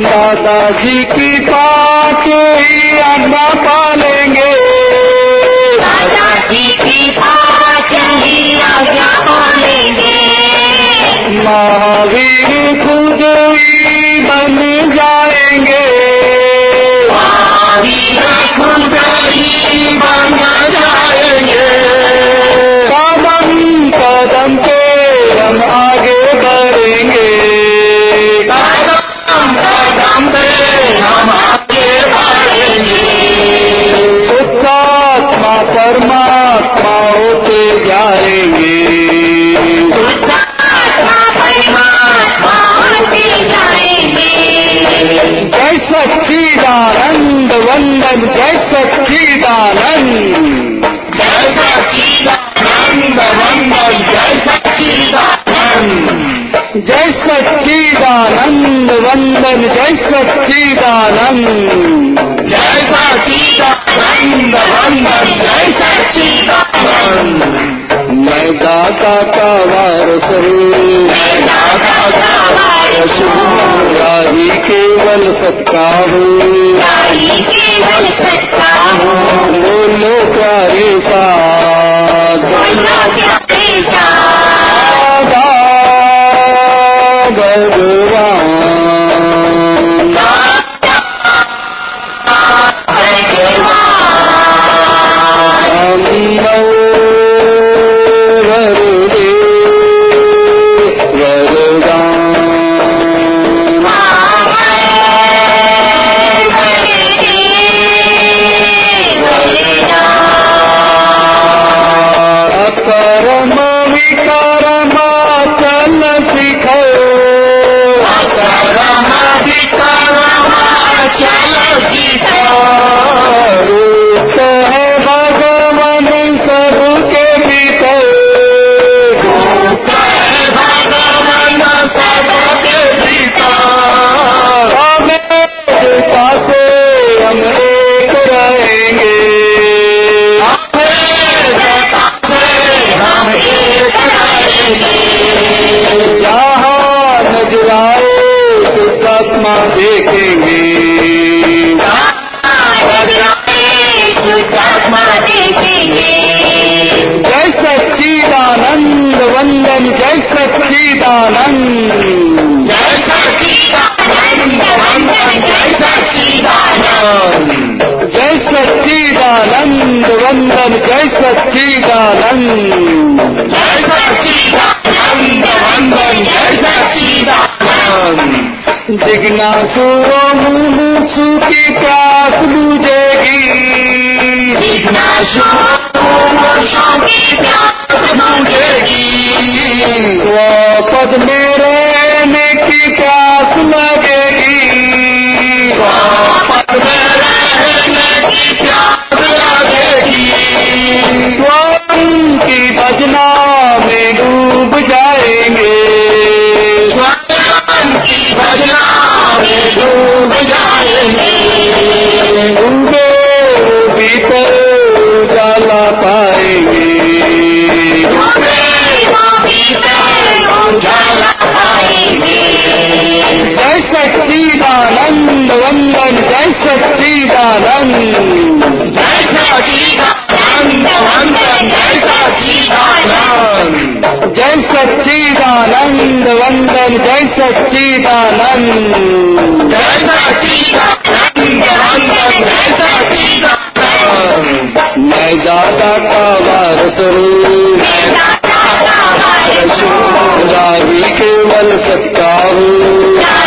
दादाजी की पाँच ही आज्ञा पालेंगे दादाजी की पाँच We Kaveri Kudui Bandhu வந்த சச்சிதானன் ஜெய சச்சிதானந்த் வந்தன் ஜெய சச்சிதானந்த் ஜெய சச்சிதானந்த வந்தன் ஜெய சச்சிதானந்த் मैं दाता का वारस हूँ मैं दाता का वारस हूँ राही केवल सत्ता हूँ राही केवल सत्ता हूँ बोलो प्यारे सा बोलो पाएंगे जय सच्चिदानंद वंदन जय सच्चिदानंद जय सच्चिदानंद वंदन जय सच्चिदानंद जिज्ञासुओं मुमुक्षु की प्यास बुझेगी स्वपद में रहने की प्यास लगेगी में डूब जाएंगे डूबे भीतर उजाला पाएंगे जय सच्चिदानंद वंदन जय सच्चिदानंद जय सच्चिदानंद वंदन जय सच्चिदानंद जय सच्चिदानंद वंदन जय सच्चिदानंद जय सच्चिदानंद वंदन जय सच्चिदानंद मैं दादा का वारस हूँ राही केवल सत्ता हूँ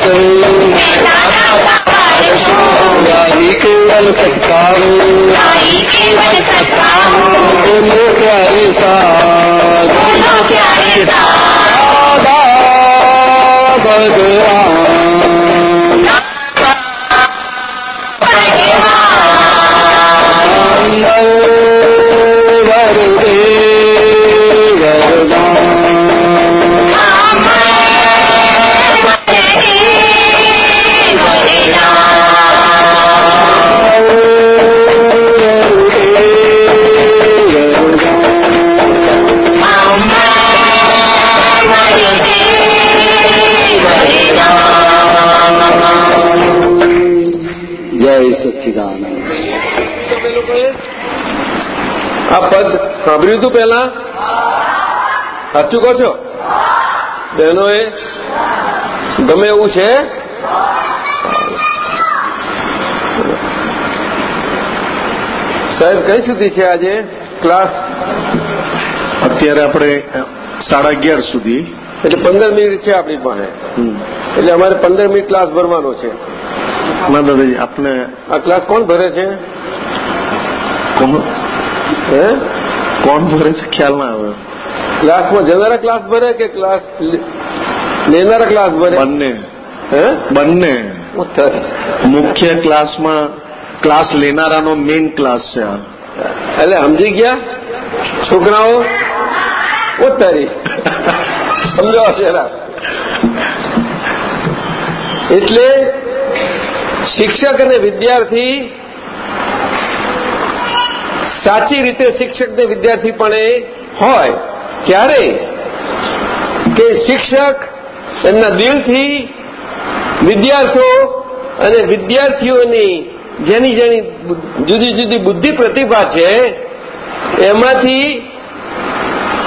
वारस हूँ राही केवल सत्ता हूँ बोलो प्यारे साथ दादा भगवान वरदे वरदान સાંભળ્યું હતું પહેલા? સાચું કહો છો? બહેનોએ ગમે એવું છે? સાહેબ કઈ સુધી છે આજે ક્લાસ? અત્યારે આપણે સાડા અગિયાર સુધી. એટલે પંદર મિનિટ છે આપણી પાસે. એટલે અમારે પંદર મિનિટ ક્લાસ ભરવાનો છે. ના દાદાજી આપને આ ક્લાસ કોણ ભરે છે? હે? કોણ ભરે છે? ખ્યાલ ના આવે. ક્લાસમાં જનારા ક્લાસ ભરે કે ક્લાસ લેનારા ક્લાસ ભરે? બંને. હે? બંને. મુખ્ય ક્લાસમાં ક્લાસ લેનારાનો મેઇન ક્લાસ છે આ. એટલે સમજી ગયા? છોકરાઓ? ઉતારી સમજો જરા. એટલે શિક્ષક અને વિદ્યાર્થી સાચી રીતે શિક્ષક ને વિદ્યાર્થી પણ હોય ક્યારે? કે શિક્ષક એમના દિલથી વિદ્યાર્થીઓ અને વિદ્યાર્થીઓની જેની જેની જુદી જુદી બુદ્ધિ પ્રતિભા છે, એમાંથી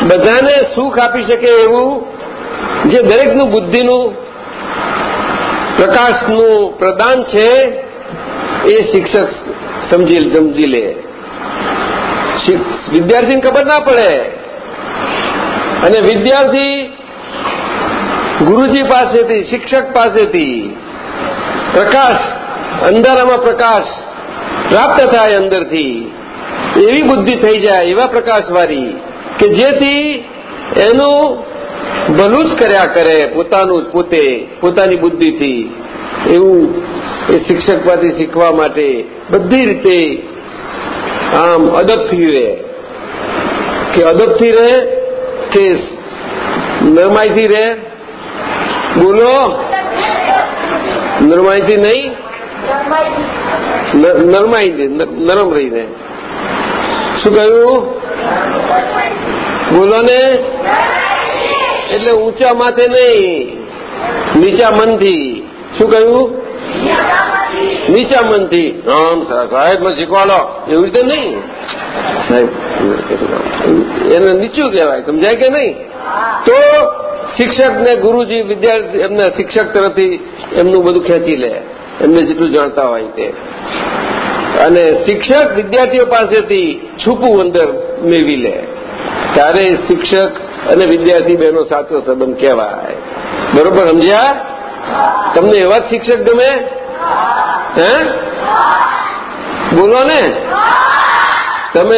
બધાને સુખ આપી શકે એવું જે દરેકનું બુદ્ધિનું પ્રકાશનું પ્રદાન છે, એ શિક્ષક સમજી સમજી લે. વિદ્યાર્થીને ખબર ના પડે. અને વિદ્યાર્થી ગુરુજી પાસેથી, શિક્ષક પાસેથી પ્રકાશ, અંધારામાં પ્રકાશ પ્રાપ્ત થાય અંદરથી. એવી બુદ્ધિ થઈ જાય, એવા પ્રકાશવાળી કે જેથી એનું ભલું જ કર્યા કરે, પોતાનું પોતે, પોતાની બુદ્ધિથી. એવું એ શિક્ષક પાસેથી શીખવા માટે બધી રીતે આમ અદબથી રહે. કે અદબથી રહે કે નરમાઈથી રહે? બોલો. નરમાઈથી નહીં? ન- નરમાઈથી, ન- નરમ રહીને. શું કહ્યું? બોલો ને. એટલે ઊંચા માથે નહીં, નીચા મનથી. શું કહ્યું? નીચા મનથી રામ સાહેબ મને શીખવાડો. એવી રીતે નહીં. સાહેબ એને નીચું કહેવાય સમજાય કે નહીં? તો શિક્ષક ને ગુરુજી વિદ્યાર્થી એમના શિક્ષક તરફથી એમનું બધું ખેંચી લે. એમને જેટલું જાણતા હોય તે. અને શિક્ષક વિદ્યાર્થીઓ પાસેથી છૂપું અંદર મેળવી લે. ત્યારે શિક્ષક અને વિદ્યાર્થી બેનો સાચો સંબંધ કહેવાય. બરોબર સમજ્યા? તમને એવા જ શિક્ષક ગમે? હે? બોલો ને. તમે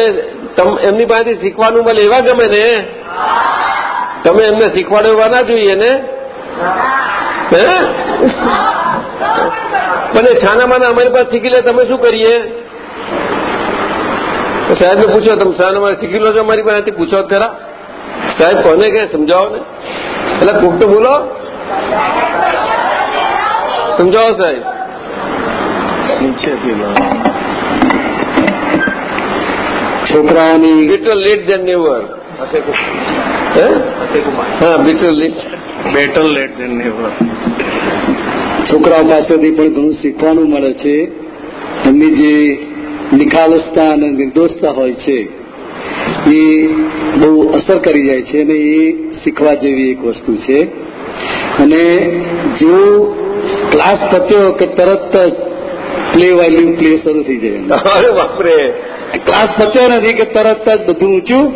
એમની પાસેથી શીખવાનું મળે એવા ગમે ને. તમે એમને શીખવાડવા ના જોઈએ ને. હે? પણ એ છાનામાના અમારી પાસે શીખી લે, તમે શું કરીએ? સાહેબને પૂછો, તમે છાનામાં શીખી લો છો અમારી પાસેથી? પૂછો ખરા. સાહેબ, કોને કે સમજાવો ને. એટલે કોક બોલો. સમજાવો સાહેબ. નીચેથી લો છોકરાઓની લિટલ લેટ દેન નેવર હે હા little late better late than never છોકરાઓ પાસેથી પણ ઘણું શીખવાનું મળે છે. એમની જે નિખાલસતા અને નિર્દોષતા હોય છે એ બહુ અસર કરી જાય છે અને એ શીખવા જેવી એક વસ્તુ છે. અને જેવો ક્લાસ પત્યો કે તરત જ પ્લે વાલ્યુ પ્લે શરૂ થઈ જાય. [LAUGHS] અરે બાપરે. ક્લાસ પત્યો નથી કે તરત જ બધું ઊંચું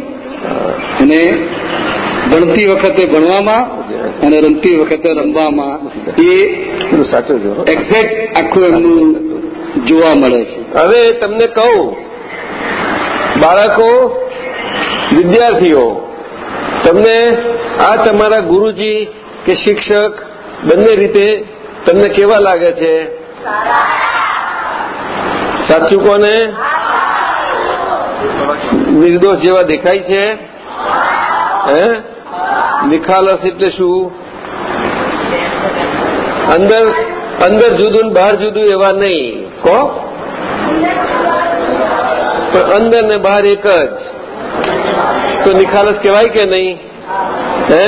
અને ભણતી વખતે ભણવામાં અને રમતી વખતે રમવામાં. એ સાચું એક્ઝેક્ટ આખું એમનું જોવા મળે છે. હવે તમને કહું બાળકો વિદ્યાર્થીઓ તમને આ તમારા ગુરુજી કે શિક્ષક બંને રીતે તમને કેવા લાગે છે? સાચું કોને? નિર્દોષ જેવા દેખાય છે? હે? નિખાલસ એટલે શું? અંદર અંદર જુદું બહાર જુદું એવા નહીં. કહો પણ અંદર ને બહાર એક જ. તો નિખાલસ કહેવાય કે નહીં? હે?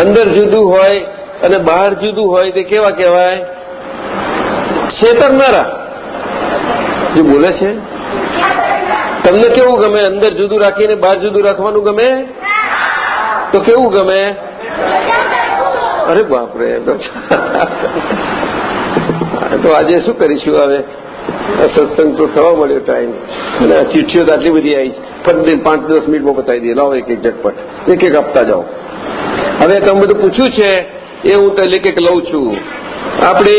અંદર જુદું હોય અને બહાર જુદું હોય તે કેવા કહેવાય? છેતરનારા જે બોલે છે? તમને કેવું ગમે? અંદર જુદું રાખીને બહાર જુદું રાખવાનું ગમે? તો કેવું ગમે? અરે બાપરે તો આજે શું કરીશું હવે? સત્સંગ તો થવા મળ્યો ટાઈમ અને ચિઠ્ઠીઓ તો આટલી બધી આવી છે. પાંચ, દસ મિનિટમાં બતાવી દઈએ. લાવો એક એક ઝટપટ. એક એક આપતા જાઓ. હવે તમે બધું પૂછ્યું છે, એ હું તો એક એક લઉં છું. આપણે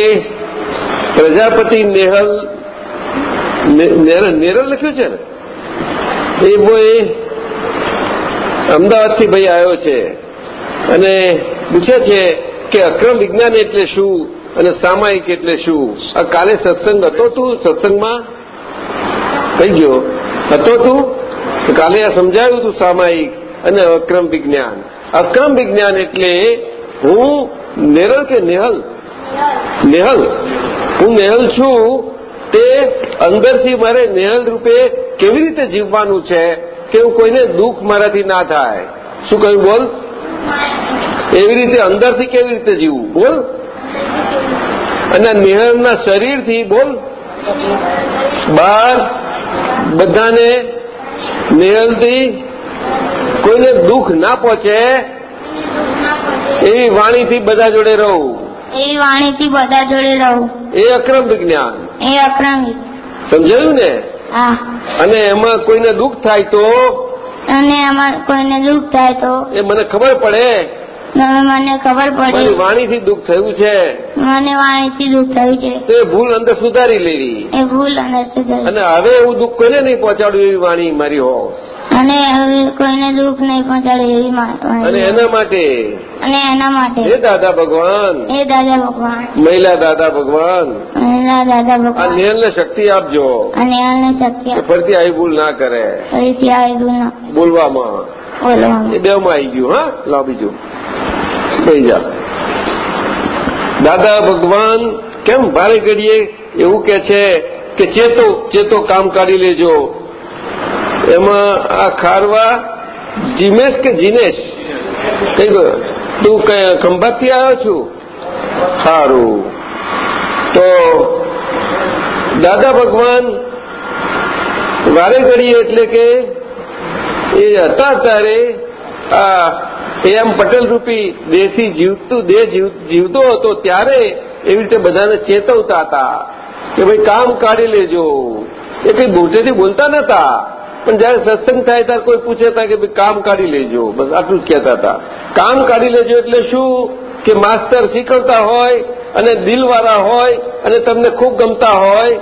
પ્રજાપતિ નેહલ નેરલ લખ્યું છે ને? એ બોય અમદાવાદથી ભાઈ આવ્યો છે. અને પૂછે છે કે અક્રમ વિજ્ઞાન એટલે શું? અને સામાયિક એટલે શું? આ કાલે સત્સંગ હતો તું સત્સંગમાં? થઈ ગયો. હતો તું? કાલે આ સમજાવ્યું તું સામાયિક અને અક્રમ વિજ્ઞાન. અક્રમ વિજ્ઞાન એટલે હું નેરલ કે નેહલ? નેહલ. હું નેહલ છું. તે અંદરથી મારે નેહલ રૂપે કેવી રીતે જીવવાનું છે કે હું કોઈને દુઃખ મારાથી ના થાય? શું કહ્યું? બોલ. એવી રીતે અંદરથી કેવી રીતે જીવવું? બોલ. અને આ નેહલના શરીરથી બોલ. બહાર બધાને નેહલથી કોઈને દુઃખ ના પહોંચે એવી વાણીથી બધા જોડે રહું. એ વાણીથી બધા જોડે રહું. એ અક્રમ વિજ્ઞાન. એ અક્રમિક સમજાયું ને? હા. અને એમાં કોઈને દુઃખ થાય તો? અને એમાં કોઈને દુઃખ થાય તો? એ મને ખબર પડે. મને ખબર પડે. વાણીથી દુઃખ થયું છે. મને વાણીથી દુઃખ થયું છે. તો એ ભૂલ અંદર સુધારી લેવી. એ ભૂલ અને સુધારી. અને હવે એવું દુઃખ કોઈને નહીં પહોંચાડ્યું એવી વાણી મારી હો અને હવે કોઈને દુઃખ નહીં પહોંચાડે એવી અને એના માટે? અને એના માટે. હે દાદા ભગવાન. હે દાદા ભગવાન. મહિલા દાદા ભગવાન. મહિલા દાદા ભગવાન. નિયલને શક્તિ આપજો. અને એમને શક્તિ ફરીથી આવી ભૂલ ના કરે. ફરીથી આવી ભૂલ ના બોલવામાં. બોલવામાં એ બેમાં આવી ગયું હા? લાવ બીજું. જા. દાદા ભગવાન કેમ ભારે કરીએ એવું કે છે કે ચેતો ચેતો કામ કાઢી લેજો. એમાં આ ખારવા જીમેશ કે જીનેશ? કઈ ગયો? તું ખંભાતથી આવ્યો છું? સારું તો દાદા ભગવાન વારે ઘડીએ એટલે કે એ હતા ત્યારે આ એમ પટેલ રૂપી દેહથી જીવતું, દેહ જીવ- જીવતો હતો ત્યારે એવી રીતે બધાને ચેતવતા હતા કે ભાઈ કામ કાઢી લેજો. એ કઈ મોટેથી બોલતા નતા. પણ જયારે સત્સંગ થાય ત્યારે કોઈ પૂછે હતા કે ભાઈ કામ કાઢી લેજો. બસ આટલું જ કહેતા હતા કામ કાઢી લેજો એટલે શું? કે માસ્તર શીખવતા હોય અને દિલવાળા હોય અને તમને ખૂબ ગમતા હોય.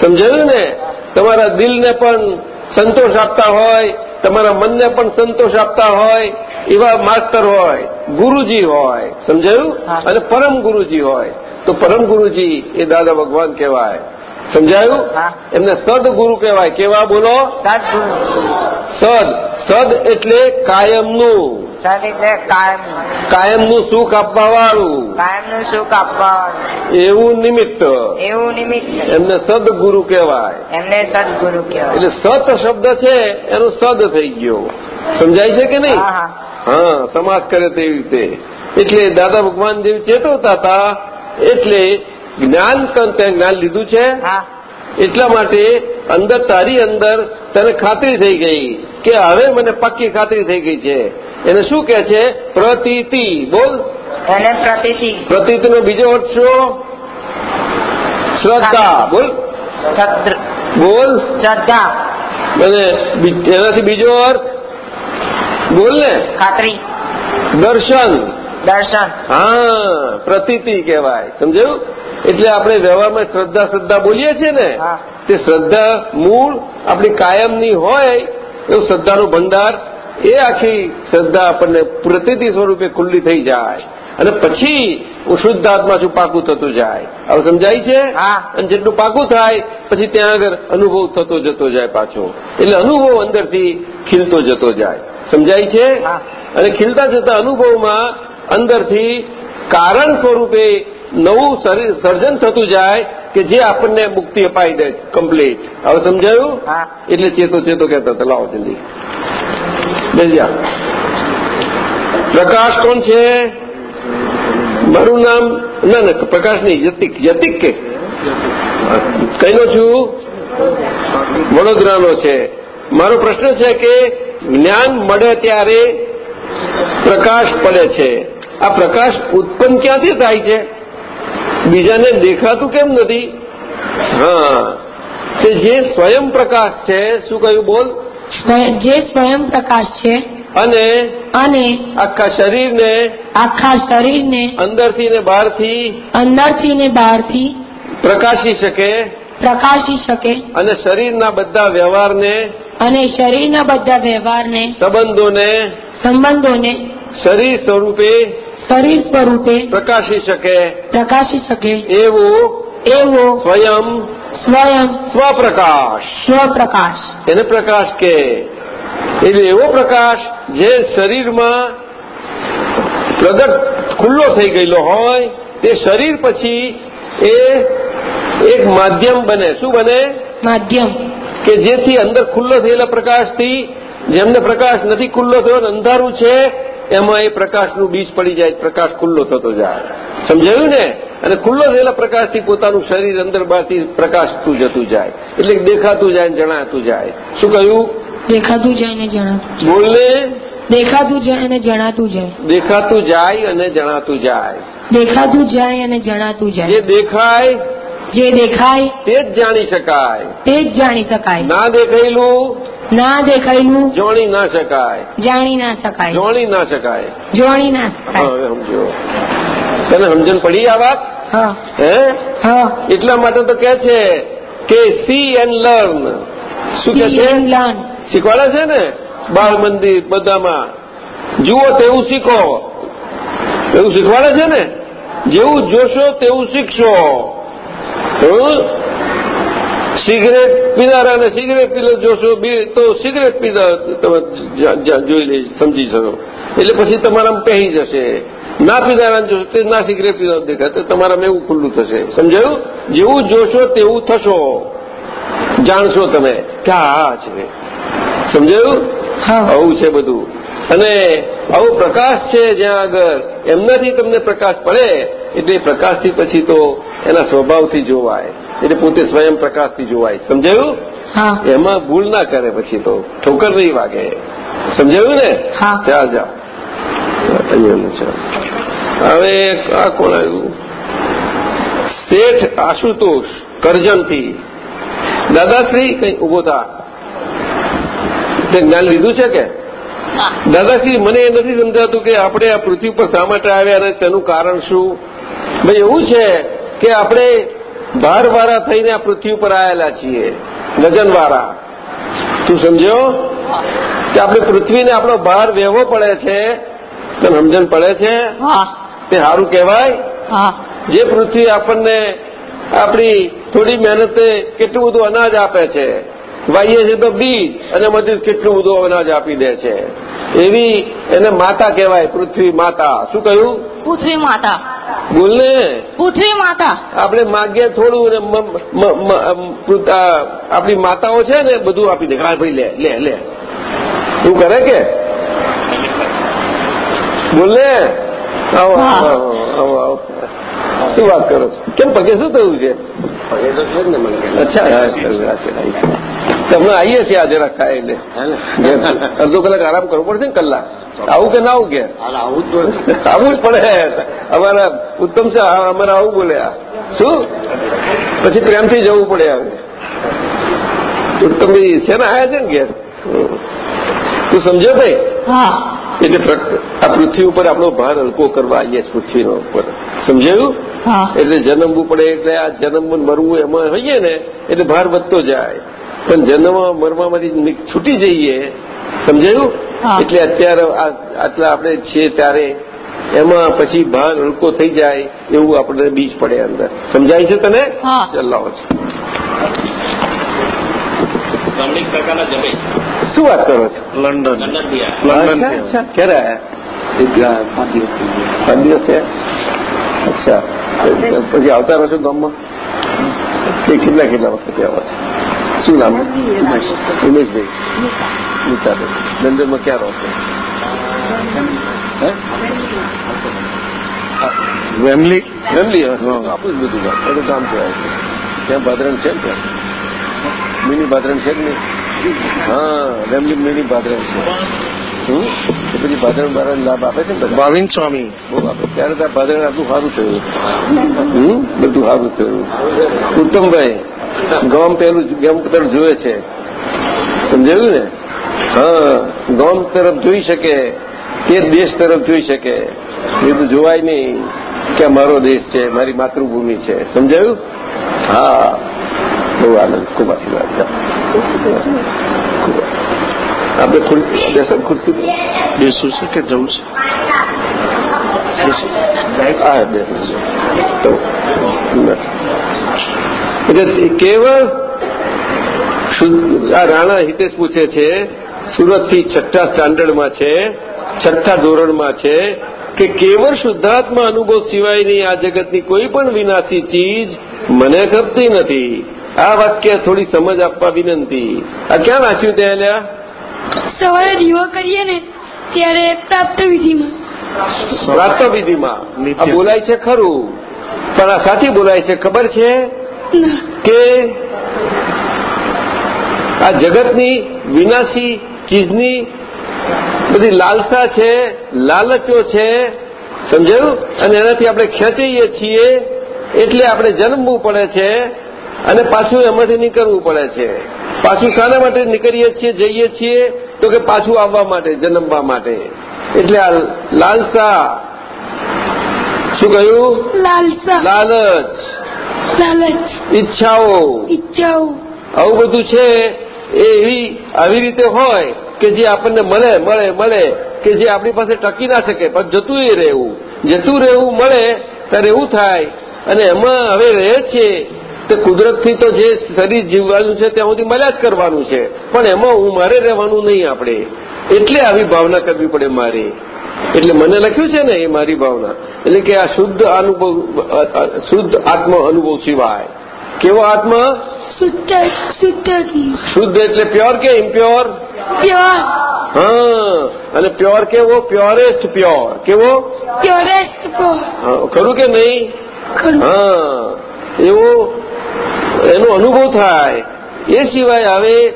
સમજાયું ને? તમારા દિલને પણ સંતોષ આપતા હોય તમારા મનને પણ સંતોષ આપતા હોય એવા માસ્તર હોય. ગુરુજી હોય. સમજાયું? અને પરમ ગુરુજી હોય. તો પરમ ગુરુજી એ દાદા ભગવાન કહેવાય. સમજાયું? એમને સદગુરુ કહેવાય. કેવા બોલો? સદ સદ. એટલે કાયમનું. સદ એટલે કાયમ કાયમનું સુખ આપવા વાળું કાયમનું સુખ આપવાનું એવું નિમિત્ત. એવું નિમિત્ત. એમને સદગુરુ કહેવાય. એમને સદગુરુ કહેવાય. એટલે સત શબ્દ છે એનું સદ થઈ ગયો. સમજાય છે કે નહીં? હા સમાસ કરે તેવી રીતે. એટલે દાદા ભગવાન જેવી ચેતવતા હતા. એટલે જ્ઞાન તન તે જ્ઞાન લીધું છે? એટલા માટે અંદર તારી અંદર તને ખાતરી થઈ ગઈ કે હવે મને પક્કી ખાતરી થઈ ગઈ છે. એને શું કે છે? પ્રતીતિ. બોલ. એને પ્રતીતિનો બીજો અર્થ શું? શ્રદ્ધા. બોલ. બોલ. શ્રદ્ધા. અને એનાથી બીજો અર્થ. બોલ ને. ખાતરી. દર્શન. દર્શન. હા પ્રતીતિ કહેવાય સમજાયું? એટલે આપણે વ્યવહારમાં શ્રદ્ધા શ્રદ્ધા બોલીએ છીએ ને હા. તે શ્રદ્ધા મૂળ આપણી કાયમની હોય એવું શ્રદ્ધાનું ભંડાર એ આખી શ્રદ્ધા આપણને પ્રતીતિ સ્વરૂપે ખુલ્લી થઈ જાય. અને પછી હું શુદ્ધ આત્મા છું પાકું થતું જાય. હવે સમજાય છે? હા. અને જેટલું પાકું થાય પછી ત્યાં આગળ અનુભવ થતો જતો જાય પાછો. એટલે અનુભવ અંદરથી ખીલતો જતો જાય. સમજાય છે. અને ખીલતા જતા અનુભવમાં અંદરથી કારણ સ્વરૂપે નવું સર્જન થતું જાય કે જે આપણને મુક્તિ અપાઈ દે કમ્પ્લીટ હવે સમજાયું? એટલે ચેતો ચેતો કહેતા હતા લાવો જલ્દી. પ્રકાશ કોણ છે? મારું નામ ના ના પ્રકાશ નહીં યતિક યતિક કે? કઈનો છું? વડોદરાનો છે. મારો પ્રશ્ન છે કે જ્ઞાન મળે ત્યારે પ્રકાશ પડે છે. આ પ્રકાશ ઉત્પન્ન ક્યાંથી થાય છે? બીજાને દેખાતું કેમ નથી? હા. તે જે સ્વયં પ્રકાશ છે શું કહ્યું બોલ? જે સ્વયં પ્રકાશ છે અને અને આખા શરીરને આખા શરીરને અંદરથી ને બહારથી અંદરથી ને બહારથી પ્રકાશી શકે પ્રકાશી શકે અને શરીરના બધા વ્યવહારને અને શરીરના બધા વ્યવહારને સંબંધોને સંબંધોને શરીર સ્વરૂપે શરીર સ્વરૂપે પ્રકાશી શકે. પ્રકાશી શકે. એવો એવો સ્વયં સ્વયં સ્વપ્રકાશ. સ્વપ્રકાશ. એને પ્રકાશ કે. એટલે એવો પ્રકાશ જે શરીરમાં પ્રગટ ખુલ્લો થઈ ગયેલો હોય તે શરીર પછી એ એક માધ્યમ બને. શું બને? માધ્યમ. કે જેથી અંદર ખુલ્લો થયેલા પ્રકાશથી જેમને પ્રકાશ નથી ખુલ્લો થયો અંધારું છે એમાં એ પ્રકાશનું બીજ પડી જાય પ્રકાશ ખુલ્લો થતો જાય. સમજાયું ને? અને ખુલ્લો થયેલા પ્રકાશથી પોતાનું શરીર અંદર બહારથી પ્રકાશતું જતું જાય. એટલે દેખાતું જાય જણાતું જાય. શું કહ્યું? દેખાતું જાય ને જણાતું બોલને? દેખાતું જાય અને જણાતું જાય. દેખાતું જાય અને જણાતું જાય. દેખાતું જાય અને જણાતું જે જાય. દેખાય જે દેખાય તે જ જાણી શકાય. તે જ જાણી શકાય. ના દેખાયેલું ના દેખાયેલું જોણી ના શકાય. જાણી ના શકાય. જોણી ના શકાય. જોણી ના શકાય. હવે સમજો. તને સમજણ પડી આ વાત? હે. એટલા માટે તો કે છે કે સી એન્ડ લર્ન શું કે છે. શીખવાડે છે ને? બાળ મંદિર બધામાં. જુઓ તેવું શીખો. એવું શીખવાડે છે ને? જેવું જોશો તેવું શીખશો. હં? પીનારા અને સિગરેટ પીલો જોશો બી તો સિગરેટ પીતા તમે જોઈ લઈ સમજી શકો. એટલે પછી તમારા પહેરી જશે. ના પીનારા જોશો તે ના સિગરેટ પીતા દેખાશે તમારામાં એવું ખુલ્લું થશે. સમજાયું? જેવું જોશો તેવું થશો. જાણશો તમે કે આ છે. સમજાયું? આવું છે બધું. અને આવો પ્રકાશ છે જ્યાં આગળ. એમનાથી તમને પ્રકાશ પડે એટલે પ્રકાશથી પછી તો એના સ્વભાવથી જોવાય. એટલે પોતે સ્વયં પ્રકાશથી જોવાય. સમજાયું? એમાં ભૂલ ના કરે પછી તો. ઠોકર નહીં વાગે. સમજાયું ને. ચાલ જાઓ હવે આ કોણ આવ્યું? શેઠ આશુતોષ કરજણથી. દાદાશ્રી કઈ ઊભો થા. તે જ્ઞાન લીધું છે કે? દાદાશ્રી મને એ નથી સમજાતું કે આપણે આ પૃથ્વી પર શા માટે આવ્યા અને તેનું કારણ શું? ભાઈ એવું છે કે આપણે ભારવાળા થઈને આ પૃથ્વી પર આવેલા છીએ. વજનવાળા તું સમજ્યો? કે આપણે પૃથ્વીને આપણો ભાર વહેવો પડે છે. તને સમજણ પડે છે? તે સારું કહેવાય? જે પૃથ્વી આપણને આપણી થોડી મહેનતે કેટલું બધું અનાજ આપે છે. વાઈએ છે તો બીજ અને એમાંથી કેટલું બધું અનાજ આપી દે છે. એવી એને માતા કહેવાય પૃથ્વી માતા. શું કહ્યું? પૃથ્વી માતા. બોલ ને પૃથ્વી માતા. આપણે માગીએ થોડું આપણી માતાઓ છે ને બધું આપી દે. હા ભાઈ લે લે લે. તું કરે કે? બોલ ને આવો, આવો આવો. શું વાત કરો છો? કેમ પગે શું થયું છે? અચ્છા. તમને આવીએ છીએ આજે રાખા એટલે અડધો કલાક આરામ કરવો પડશે ને કલાક? આવું કે ના આવું કે? આવું જ પડે. અમારા ઉત્તમ છે અમારે આવું બોલ્યા શું? પછી પ્રેમથી જવું પડે હવે ઉત્તમભાઈ છે ને આયા છે ને ઘેર? તું સમજ્યો ભાઈ હા. એટલે આ પૃથ્વી ઉપર આપણો ભાર હલકો કરવા આવીએ પૃથ્વીનો ઉપર. સમજાયું? એટલે જન્મવું પડે એટલે આ જન્મવું મરવું એમાં હોઈએ ને એટલે ભાર વધતો જાય. પણ જન્મ મરવામાંથી છૂટી જઈએ. સમજાયું? એટલે અત્યારે આટલા આપણે છીએ ત્યારે એમાં પછી ભાર હલકો થઈ જાય એવું આપણે બીજ પડે અંદર. સમજાય છે તને? હા. ચલાવો છે. પ્રકારના જમે શું વાત કરો છો? લંડન. લંડનથી આવ્યા. લંડન અચ્છા, અચ્છા. ક્યારે આવ્યા પાંચ દિવસ થયા? અચ્છા. પછી આવતા રહો છો ગામમાં? કે કેટલા કેટલા વખતે આવો છો શું નામ? ઉમેશભાઈ નીતાબેન. લંડનમાં ક્યાં રહો છો? હે? વેમલી. ફેમિલી આપણું જ બધું ગામ. બધું ગામ કહેવાય છે. ત્યાં ભાદરણ છે ને ત્યાં? મિની ભાદરણ છે કે નહીં? હા ભાદરણ છે? તો પછી ભાદરણ બાદરણ લાભ આપે છે ભાવિન સ્વામી. બહુ આપે. ત્યારે ત્યાં ભાદરણ આટલું સારું થયું. બધું સારું થયું. ઉત્તમભાઈ ગામ પેલું ગામ તરફ જોવે છે. સમજાયું ને? હા ગામ તરફ જોઈ શકે તે દેશ તરફ જોઈ શકે. એ તો જોવાય નહીં કે મારો દેશ છે મારી માતૃભૂમિ છે. સમજાયું? હા. બહુ ને ખુરશી પર. બેસવું છે કે જવું છે હા બેસો બસ. એટલે કેવળ આ રાણા હિતેશ પૂછે છે સુરતથી છઠ્ઠા સ્ટાન્ડર્ડમાં છે છઠ્ઠા ધોરણમાં છે કે કેવળ શુદ્ધાત્મા અનુભવ સિવાયની આ જગતની કોઈ પણ વિનાશી ચીજ મને ખપતી નથી આ વાક્ય થોડી સમજ આપવા વિનંતી. આ ક્યાં વાંચ્યું તે સવારે દીવો કરીએ ને ત્યારે પ્રાપ્ત વિધિમાં. પ્રાપ્ત વિધિમાં. આ બોલાય છે ખરું. પણ આ સાથી બોલાય છે ખબર છે? કે આ જગતની વિનાશી ચીજની બધી લાલસા છે લાલચો છે સમજાયું? અને એનાથી આપણે ખેંચીએ છીએ એટલે આપણે જન્મવું પડે છે. અને પાછું એમાંથી નીકળવું પડે છે. પાછું શાના માટે નીકળીએ છીએ જઈએ છીએ તો કે પાછું આવવા માટે જન્મવા માટે. એટલે આ લાલસા. શું કહ્યું? લાલસા. લાલચ. લાલચ. ઈચ્છાઓ. ઈચ્છાઓ. આવું બધું છે એ એવી આવી રીતે હોય કે જે આપણને મળે મળે મળે કે જે આપણી પાસે ટકી ના શકે પણ જતું એ રહેવું. જતું રહેવું મળે ત્યારે એવું થાય. અને એમાં હવે રહે છે તે કુદરતથી તો જે શરીર જીવવાનું છે ત્યાં સુધી મળ્યા જ કરવાનું છે. પણ એમાં હું મારે રહેવાનું નહીં આપણે. એટલે આવી ભાવના કરવી પડે મારે. એટલે મને લખ્યું છે ને એ મારી ભાવના. એટલે કે આ શુદ્ધ અનુભવ શુદ્ધ આત્મ અનુભવ સિવાય. કેવો આત્મા? શુદ્ધ એટલે પ્યોર કે ઇમ્પ્યોર પ્યોર. હા. અને પ્યોર કેવો? Purest pure. કેવો? પ્યોરેસ્ટ ખરું કે નહીં? હા. એવો? એનો અનુભવ થાય. એ સિવાય હવે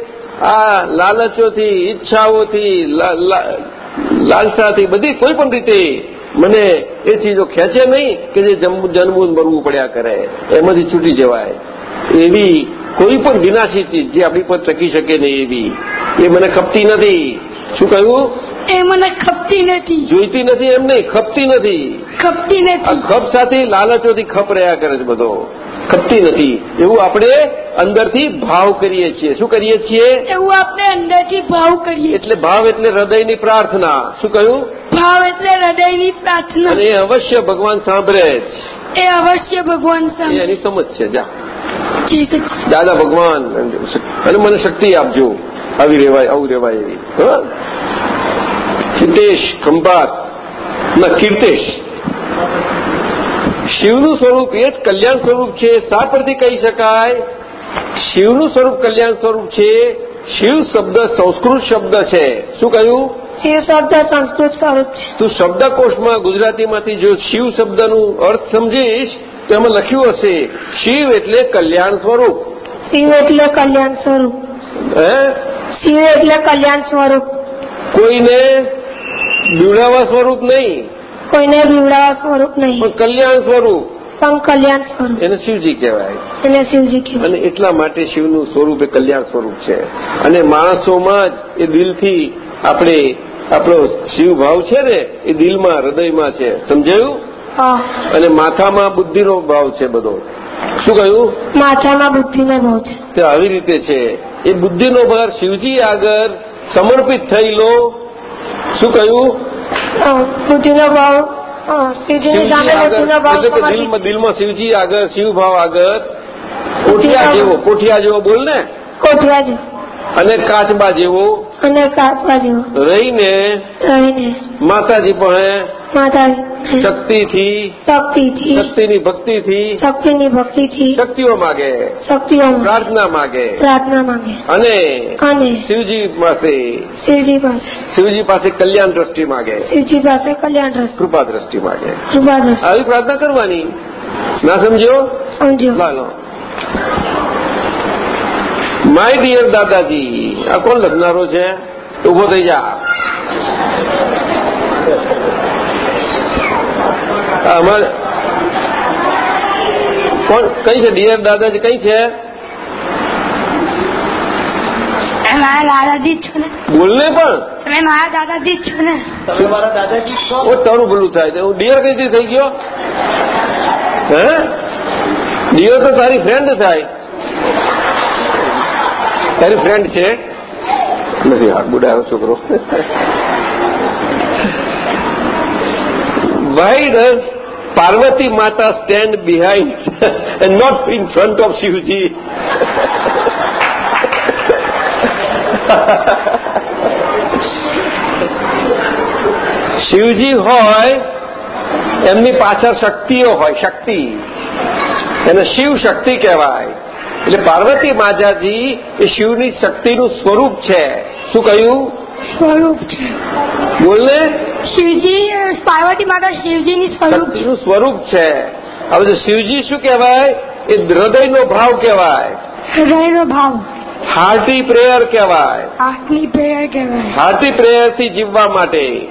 આ લાલચોથી ઈચ્છાઓથી લાલસાથી બધી કોઈ પણ રીતે મને એ ચીજો ખેંચે નહીં કે જે જન્મ- જન્મવું મરવું પડ્યા કરે. એમાંથી છૂટી જવાય. એવી કોઈ પણ વિનાશી ચીજ જે આપણી પર ટકી શકે નહીં એવી. એ મને ખપતી નથી. શું કહ્યું? એ મને ખપતી નથી. જોઈતી નથી એમ નહીં ખપતી નથી. ખપતી નથી. ખપ સાથે લાલચોથી ખપ રહ્યા કરે છે બધો. ખપતી નથી. એવું આપણે અંદરથી ભાવ કરીએ છીએ. શું કરીએ છીએ? એવું આપણે અંદરથી ભાવ કરીએ એટલે ભાવ એટલે હૃદયની પ્રાર્થના. શું કહ્યું? ભાવ એટલે હૃદયની પ્રાર્થના. એ અવશ્ય ભગવાન સાંભળે જ. એ અવશ્ય ભગવાન સાંભળે. એની સમજ છે. જા. દાદા ભગવાન અને મને શક્તિ આપજો. આવી રેવાય આવું રેવાય એવી. હિતેશ ખંભાત. ના કીર્તેશ. શિવનું સ્વરૂપ એ જ કલ્યાણ સ્વરૂપ છે શા પરથી કહી શકાય? શિવનું સ્વરૂપ કલ્યાણ સ્વરૂપ છે શિવ શબ્દ સંસ્કૃત શબ્દ છે. શું કહ્યું? શિવ શબ્દ સંસ્કૃત સ્વરૂપ છે. તું શબ્દકોશમાં ગુજરાતીમાંથી જો શિવ શબ્દનું અર્થ સમજીશ તો એમાં લખ્યું હશે શિવ એટલે કલ્યાણ સ્વરૂપ. શિવ એટલે કલ્યાણ સ્વરૂપ. હે? શિવ એટલે કલ્યાણ સ્વરૂપ. કોઈને બીવડાવવા સ્વરૂપ નહીં. કોઈને બીવડાવવા સ્વરૂપ નહીં. પણ કલ્યાણ સ્વરૂપ. પણ કલ્યાણ સ્વરૂપ. એને શિવજી કહેવાય. એને શિવજી કહેવાય. અને એટલા માટે શિવનું સ્વરૂપ એ કલ્યાણ સ્વરૂપ છે. અને માણસોમાં જ એ દિલથી આપણે આપણો શિવભાવ છે ને એ દિલમાં હૃદયમાં છે. સમજાયું? અને માથામાં બુદ્ધિનો ભાવ છે બધો. શું કહ્યું? માથામાં બુદ્ધિનો ભાવ છે. તે આવી રીતે છે. એ બુદ્ધિનો ભાર શિવજી આગળ સમર્પિત થયેલો શું કહ્યું? દિલમાં શિવજી આગળ શિવ ભાવ આગળ કોઠિયા જેવો કોઠિયા જેવો બોલ ને. કોઠિયા જેવો અને કાચબા જેવો અને કાચબા જેવો. રહીને રહીને માતાજી પણ માતાજી શક્તિથી શક્તિથી શક્તિની ભક્તિથી શક્તિની ભક્તિથી શક્તિઓ માગે શક્તિઓ પ્રાર્થના માગે પ્રાર્થના માગે. અને અને શિવજી પાસે શિવજી પાસે શિવજી પાસે કલ્યાણ દ્રષ્ટિ માગે શિવજી પાસે કલ્યાણ દ્રષ્ટિ કૃપા દ્રષ્ટિ માગે. કૃપા દ્રષ્ટિ. આવી પ્રાર્થના કરવાની. ના સમજ્યો? સમજ્યો. લાલો. માય ડિયર દાદાજી આ કોણ લખનારો છે? ઊભો થઈ જા. અમારે કોણ કઈ છે? ડિયર દાદાજી કઈ છે? તમે મારા દાદાજી જ છો ને? બોલને પણ. તમે મારા દાદાજી છો ને? ઓ તારું ભલું થાય છે. હું ડિયર કઈથી થઈ ગયો? હે? ડિયર તો તારી ફ્રેન્ડ થાય. તારી ફ્રેન્ડ છે? નથી હા બુડાયો છોકરો. વાય ડઝ પાર્વતી માતા stand behind and not in front of Shivji Shivji હોય એમની પાછળ શક્તિઓ હોય શક્તિ. એને શિવ શક્તિ કહેવાય. એટલે પાર્વતી માજાજી એ શિવની શક્તિનું સ્વરૂપ છે. શું કહ્યું? સ્વરૂપ છે. બોલને? શિવજી પાર્વતી માતા શિવજીની સ્વરૂપ શક્તિનું સ્વરૂપ છે. હવે શિવજી શું કહેવાય? એ હૃદયનો ભાવ કહેવાય. હૃદયનો ભાવ. હાર્ટી પ્રેયર કહેવાય. હાર્ટની પ્રેયર કહેવાય. હાર્ટી પ્રેયરથી જીવવા માટે.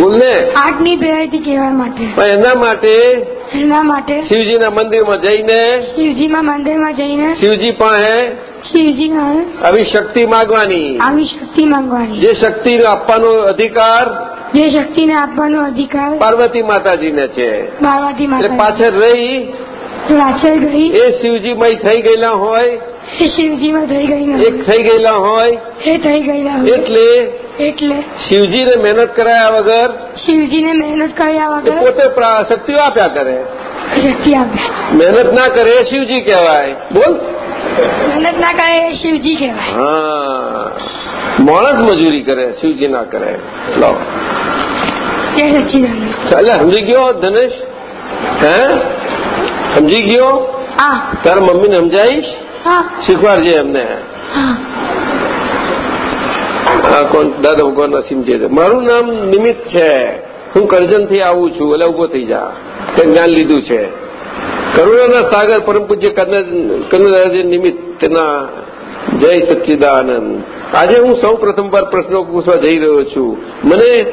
બોલને? આઠની પ્રેયરથી કહેવા માટે. પણ એના માટે એના માટે. શિવજીના મંદિરમાં જઈને શિવજીના મંદિરમાં જઈને શિવજી પાસે શિવજી આવી શક્તિ માગવાની. આવી શક્તિ માંગવાની. જે શક્તિ આપવાનો અધિકાર જે શક્તિને આપવાનો અધિકાર પાર્વતી માતાજીને છે. પાર્વતી માતા પાછળ રહી પાછળ ગઈ એ શિવજીમય થઈ ગયેલા હોય. એ શિવજીમાં થઈ ગયેલા એક થઈ ગયેલા હોય. એ થઈ ગયેલા એટલે એટલે શિવજીને મહેનત કરાયા વગર? શિવજીને મહેનત કર્યા એ વગર? પોતે પ્રા- શક્તિઓ આપ્યા કરે. શક્તિ આપે. મહેનત ના કરે એ શિવજી કહેવાય. બોલ. મહેનત ના કરે એ શિવજી કહેવાય. હા. માણસ મજૂરી કરે શિવજી ના કરે. લો. જય સચ્ચિદાનંદ એટલે સમજી ગયો ધનેશ? હે? સમજી ગયો? હા. તારા મમ્મીને સમજાવીશ હા. શીખવાડજે એમને. હા. આ કોણ દાદા ભગવાન સિંહ છે. મારું નામ નિમિત્ત છે. હું કરજણથી આવું છું. એટલે ઊભો થઈ જા. તે જ્ઞાન લીધું છે. કરુણાના સાગર પરમ પૂજ્ય કનરાજ નિમિત્ત તેના જય સચ્ચિદાનંદ. આજે હું સૌ પ્રથમવાર પ્રશ્નો પૂછવા જઈ રહ્યો છું. મને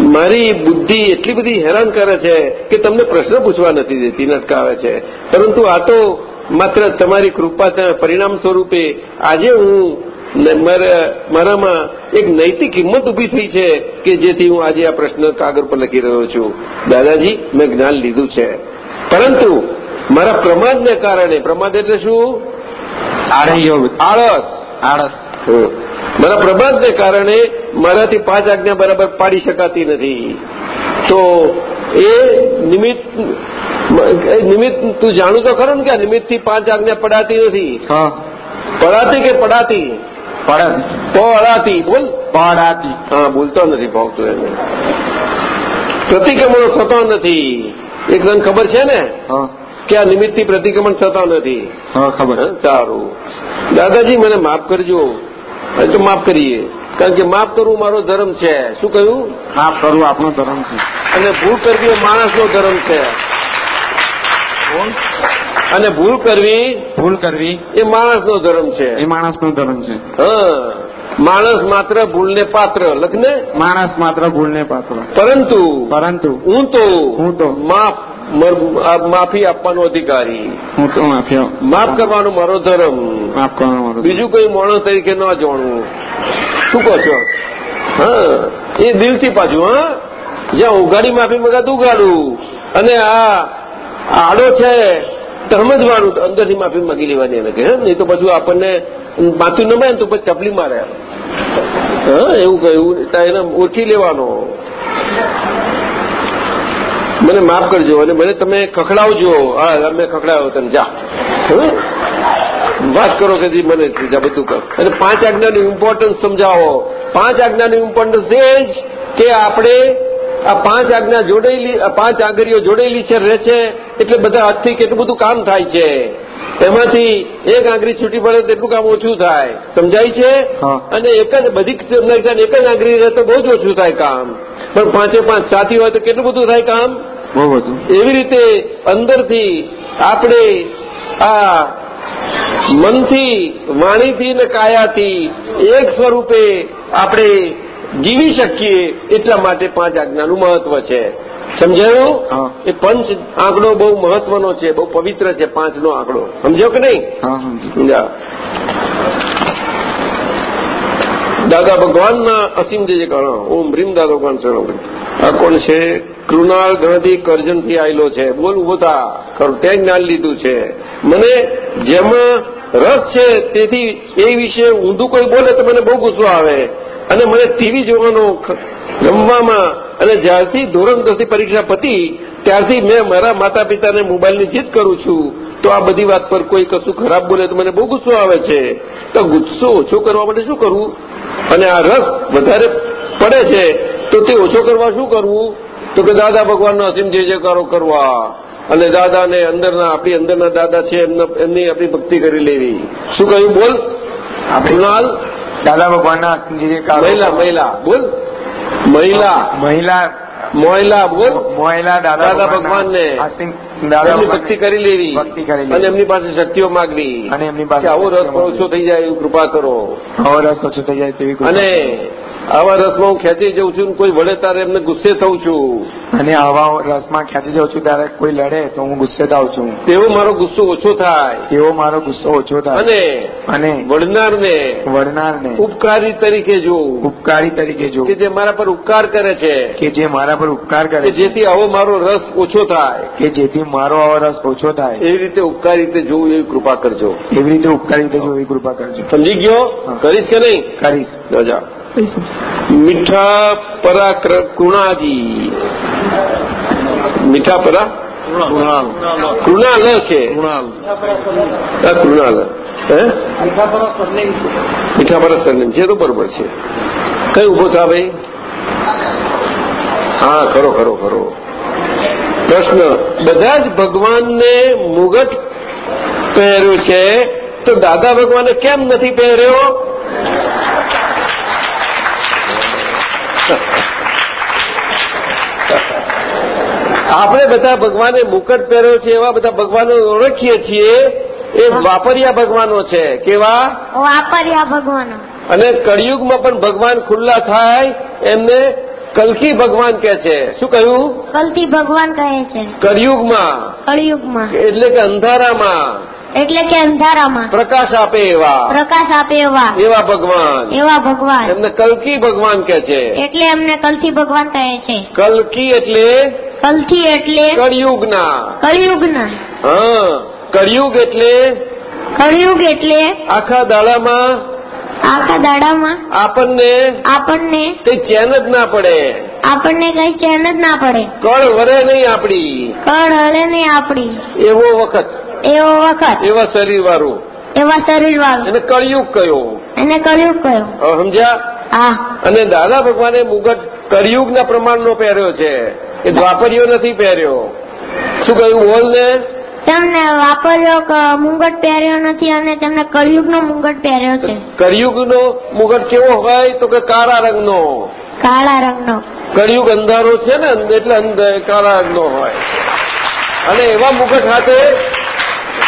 મારી બુદ્ધિ એટલી બધી હેરાન કરે છે કે તમને પ્રશ્ન પૂછવા નથી દેતી નટકાવે છે. પરંતુ આ તો માત્ર તમારી કૃપા પરિણામ સ્વરૂપે આજે હું મારામાં એક નૈતિક હિંમત ઊભી થઈ છે કે જેથી હું આજે આ પ્રશ્ન કાગળ પર લખી રહ્યો છું. દાદાજી મેં જ્ઞાન લીધું છે. પરંતુ મારા પ્રમાદને કારણે પ્રમાદ એટલે શું? આળસ. આળસ. મારા પ્રમાદને કારણે મારાથી પાંચ આજ્ઞા બરાબર પાડી શકાતી નથી. તો એ નિમિત્ત નિમિત્ત તું જાણું તો ખરું ને કે આ નિમિત્તથી પાંચ આજ્ઞા પડાતી નથી? હા. પડાતી કે પડાતી? પડાતી બોલ. પડાતી હા બોલતો નથી ભાવતું એને પ્રતિક્રમણો થતો નથી. એક તને ખબર છે ને? કે આ નિમિત્તથી પ્રતિક્રમણ થતા નથી. હા ખબર. સારું. દાદાજી મને માફ કરજો. હવે તો માફ કરીએ. કારણ કે માફ કરવું મારો ધર્મ છે. શું કહ્યું? માફ કરવું આપણો ધર્મ છે. અને ભૂલ કરવી એ માણસનો ધર્મ છે. અને ભૂલ કરવી ભૂલ કરવી એ માણસનો ધર્મ છે. એ માણસનો ધર્મ છે. હા માણસ માત્ર ભૂલને પાત્ર લખને? માણસ માત્ર ભૂલને પાત્ર. પરંતુ પરંતુ હું તો હું તો માફ માફી આપવાનો અધિકારી. હું તો માફી માફ કરવાનો મારો ધર્મ. માફ કરવાનો મારો બીજું કોઈ માણસ તરીકે ન જોણવું. શું કહો છો? હા એ દિલથી પાછું હા? જ્યાં ઉઘાડી માફી મગાતું ઉઘાડું. અને આ આડો છે તો સમજવાનું અંદરથી માફી માગી લેવાની એને કે નહીં તો પછી આપણને માથું ન ને તો પછી ચપલી મારે. હા, એવું કહ્યું એને ઓળખી લેવાનો. મને માફ કરજો અને મને તમે ખખડાવજો. હા મેં ખખડાવ્યો તને. જા? વાત કરો કે મને જા બધું કર. અને પાંચ આજ્ઞાનું ઇમ્પોર્ટન્સ સમજાવો. પાંચ આજ્ઞાનું ઇમ્પોર્ટન્સ એ જ કે આપણે આ પાંચ આજ્ઞા જોડેલી પાંચ આગળીઓ જોડેલી છે રહે છે એટલે બધા હાથથી કેટલું બધું કામ થાય છે. એમાંથી એક આંગળી છૂટી પડે તેટલું કામ ઓછું થાય. સમજાય છે. અને એક જ બધી એક જ આંગળી રહે તો બહુ જ ઓછું થાય કામ. પણ પાંચે પાંચ સાથી હોય તો કેટલું બધું થાય કામ? બહુ બધું એવી રીતે અંદરથી આપણે આ મનથી વાણીથી ને કાયાથી એક સ્વરૂપે આપણે જીવી શકીએ એટલા માટે પાંચ આજ્ઞાનું મહત્વ છે. સમજાયું? એ પંચ આંકડો બહુ મહત્વનો છે બહુ પવિત્ર છે પાંચનો આંકડો. સમજો કે નહીં? દાદા ભગવાનના અસીમ જે ગણો ઓમ રીમ દાદા ભગવાન શરણ આ કોણ છે? કૃણાલ ગણતી કરજનથી આવેલો છે. બોલ ઊભો થા. તે જ્ઞાન લીધું છે. મને જેમાં રસ છે તેથી એ વિશે ઊંધું કોઈ બોલે તો મને બહુ ગુસ્સો આવે. અને મને ટીવી જોવાનો રમવામાં અને જ્યારથી ધોરણ દસની પરીક્ષા પતી ત્યારથી મેં મારા માતા પિતાને મોબાઈલની જીદ કરું છું. તો આ બધી વાત પર કોઈ કશું ખરાબ બોલે તો મને બહુ ગુસ્સો આવે છે. તો ગુસ્સો ઓછો કરવા માટે શું કરવું અને આ રસ વધારે પડે છે તો તે ઓછો કરવા શું કરવું તો કે દાદા ભગવાનનો અસીમ જે જે કરો કરવા. અને દાદાને અંદરના આપણી અંદરના દાદા છે એમના એમની આપણી ભક્તિ કરી લેવી. શું કહ્યું બોલ? કૃણાલ? દાદા ભગવાનના જે મહિલા મહિલા બોલ. મહિલા. મહિલા મોયલા બોલ. મોયલા દાદા દાદા ભગવાનને દાદા ભક્તિ કરી લેવી ભક્તિ કરી અને એમની પાસે શક્તિઓ માગવી અને એમની પાસે આવો રસ ઓછો થઈ જાય એવું કૃપા કરો. આવો રસ ઓછો થઈ જાય તેવી અને આવા રસમાં હું ખેંચી જઉં છું કોઈ વળે તારે એમને ગુસ્સે થઉં છું. અને આવા રસમાં ખેંચી જઉં છું ત્યારે કોઈ લડે તો હું ગુસ્સે થાઉં છું. તેવો મારો ગુસ્સો ઓછો થાય. એવો મારો ગુસ્સો ઓછો થાય. અને અને વળનારને વડનારને ઉપકારી તરીકે જોઉં. ઉપકારી તરીકે જો કે જે મારા પર ઉપકાર કરે છે. કે જે મારા પર ઉપકાર કરે છે. જેથી આવો મારો રસ ઓછો થાય. કે જેથી મારો અવરસ ઓછો થાય. એવી રીતે ઉપકાર રીતે જોવું એવી કૃપા કરજો. એવી રીતે ઉપકાર રીતે જોવું એવી કૃપા કરજો. સમજી ગયો? કરીશ કે નહીં? કરીશ. રજા મીઠા પરા કૃણાજી. મીઠા પરા? કૃણાલ. કૃણાલ છે. કૃણાલ. કૃણાલ. હે? મીઠા પરા સરનેમ. છે તો બરોબર છે. કઈ ઊભો થા ભાઈ? હા ખરો ખરો ખરો. પ્રશ્ન. બધા જ ભગવાનને મુગટ પહેર્યું છે. તો દાદા ભગવાને કેમ નથી પહેર્યો? આપણે બધા ભગવાને મુકટ પહેર્યો છે એવા બધા ભગવાનો ઓળખીએ છીએ. એ વાપર્યા ભગવાનો છે. કેવા? વાપર્યા ભગવાનો. અને કળિયુગમાં પણ ભગવાન ખુલ્લા થાય એમને કલકી ભગવાન કે છે. શું કહ્યું? કલકી ભગવાન કહે છે. કળિયુગમાં. કળિયુગમાં. એટલે કે અંધારામાં. એટલે કે અંધારામાં. પ્રકાશ આપે એવા. પ્રકાશ આપે એવા. એવા ભગવાન. એવા ભગવાન. એમને કલકી ભગવાન કે છે. એટલે એમને કલકી ભગવાન કહે છે. કલકી એટલે કલકી એટલે કળિયુગના. કળિયુગના. હા કળિયુગ એટલે કળિયુગ એટલે આખા દાડામાં આખા દાડામાં? આપણને? આપણને? કઈ ચેન જ ના પડે. આપણને કઈ ચેન જ ના પડે. કળ વરે નહીં આપડી કળ હરે નહીં આપડી એવો વખત. એવો વખત. એવા શરીર વાળું એવા શરીર વાળું એને કળિયુગ કયો. એને કળિયુગ કયો. સમજ્યા? હા. અને દાદા ભગવાને મુગટ કળિયુગના પ્રમાણનો પહેર્યો છે. એ દ્વાપરીઓ નથી પહેર્યો. શું કહ્યું? બોલ ને. તેમને વાપર્યો મુંગટ પહેર્યો નથી અને તેમને કળિયુગનો મુંગટ પહેર્યો છે. કળિયુગનો મુગટ કેવો હોય તો કે કાળા રંગનો? કાળા રંગનો. કળિયુગ અંધારો છે ને એટલે કાળા રંગનો હોય. અને એવા મુગટ સાથે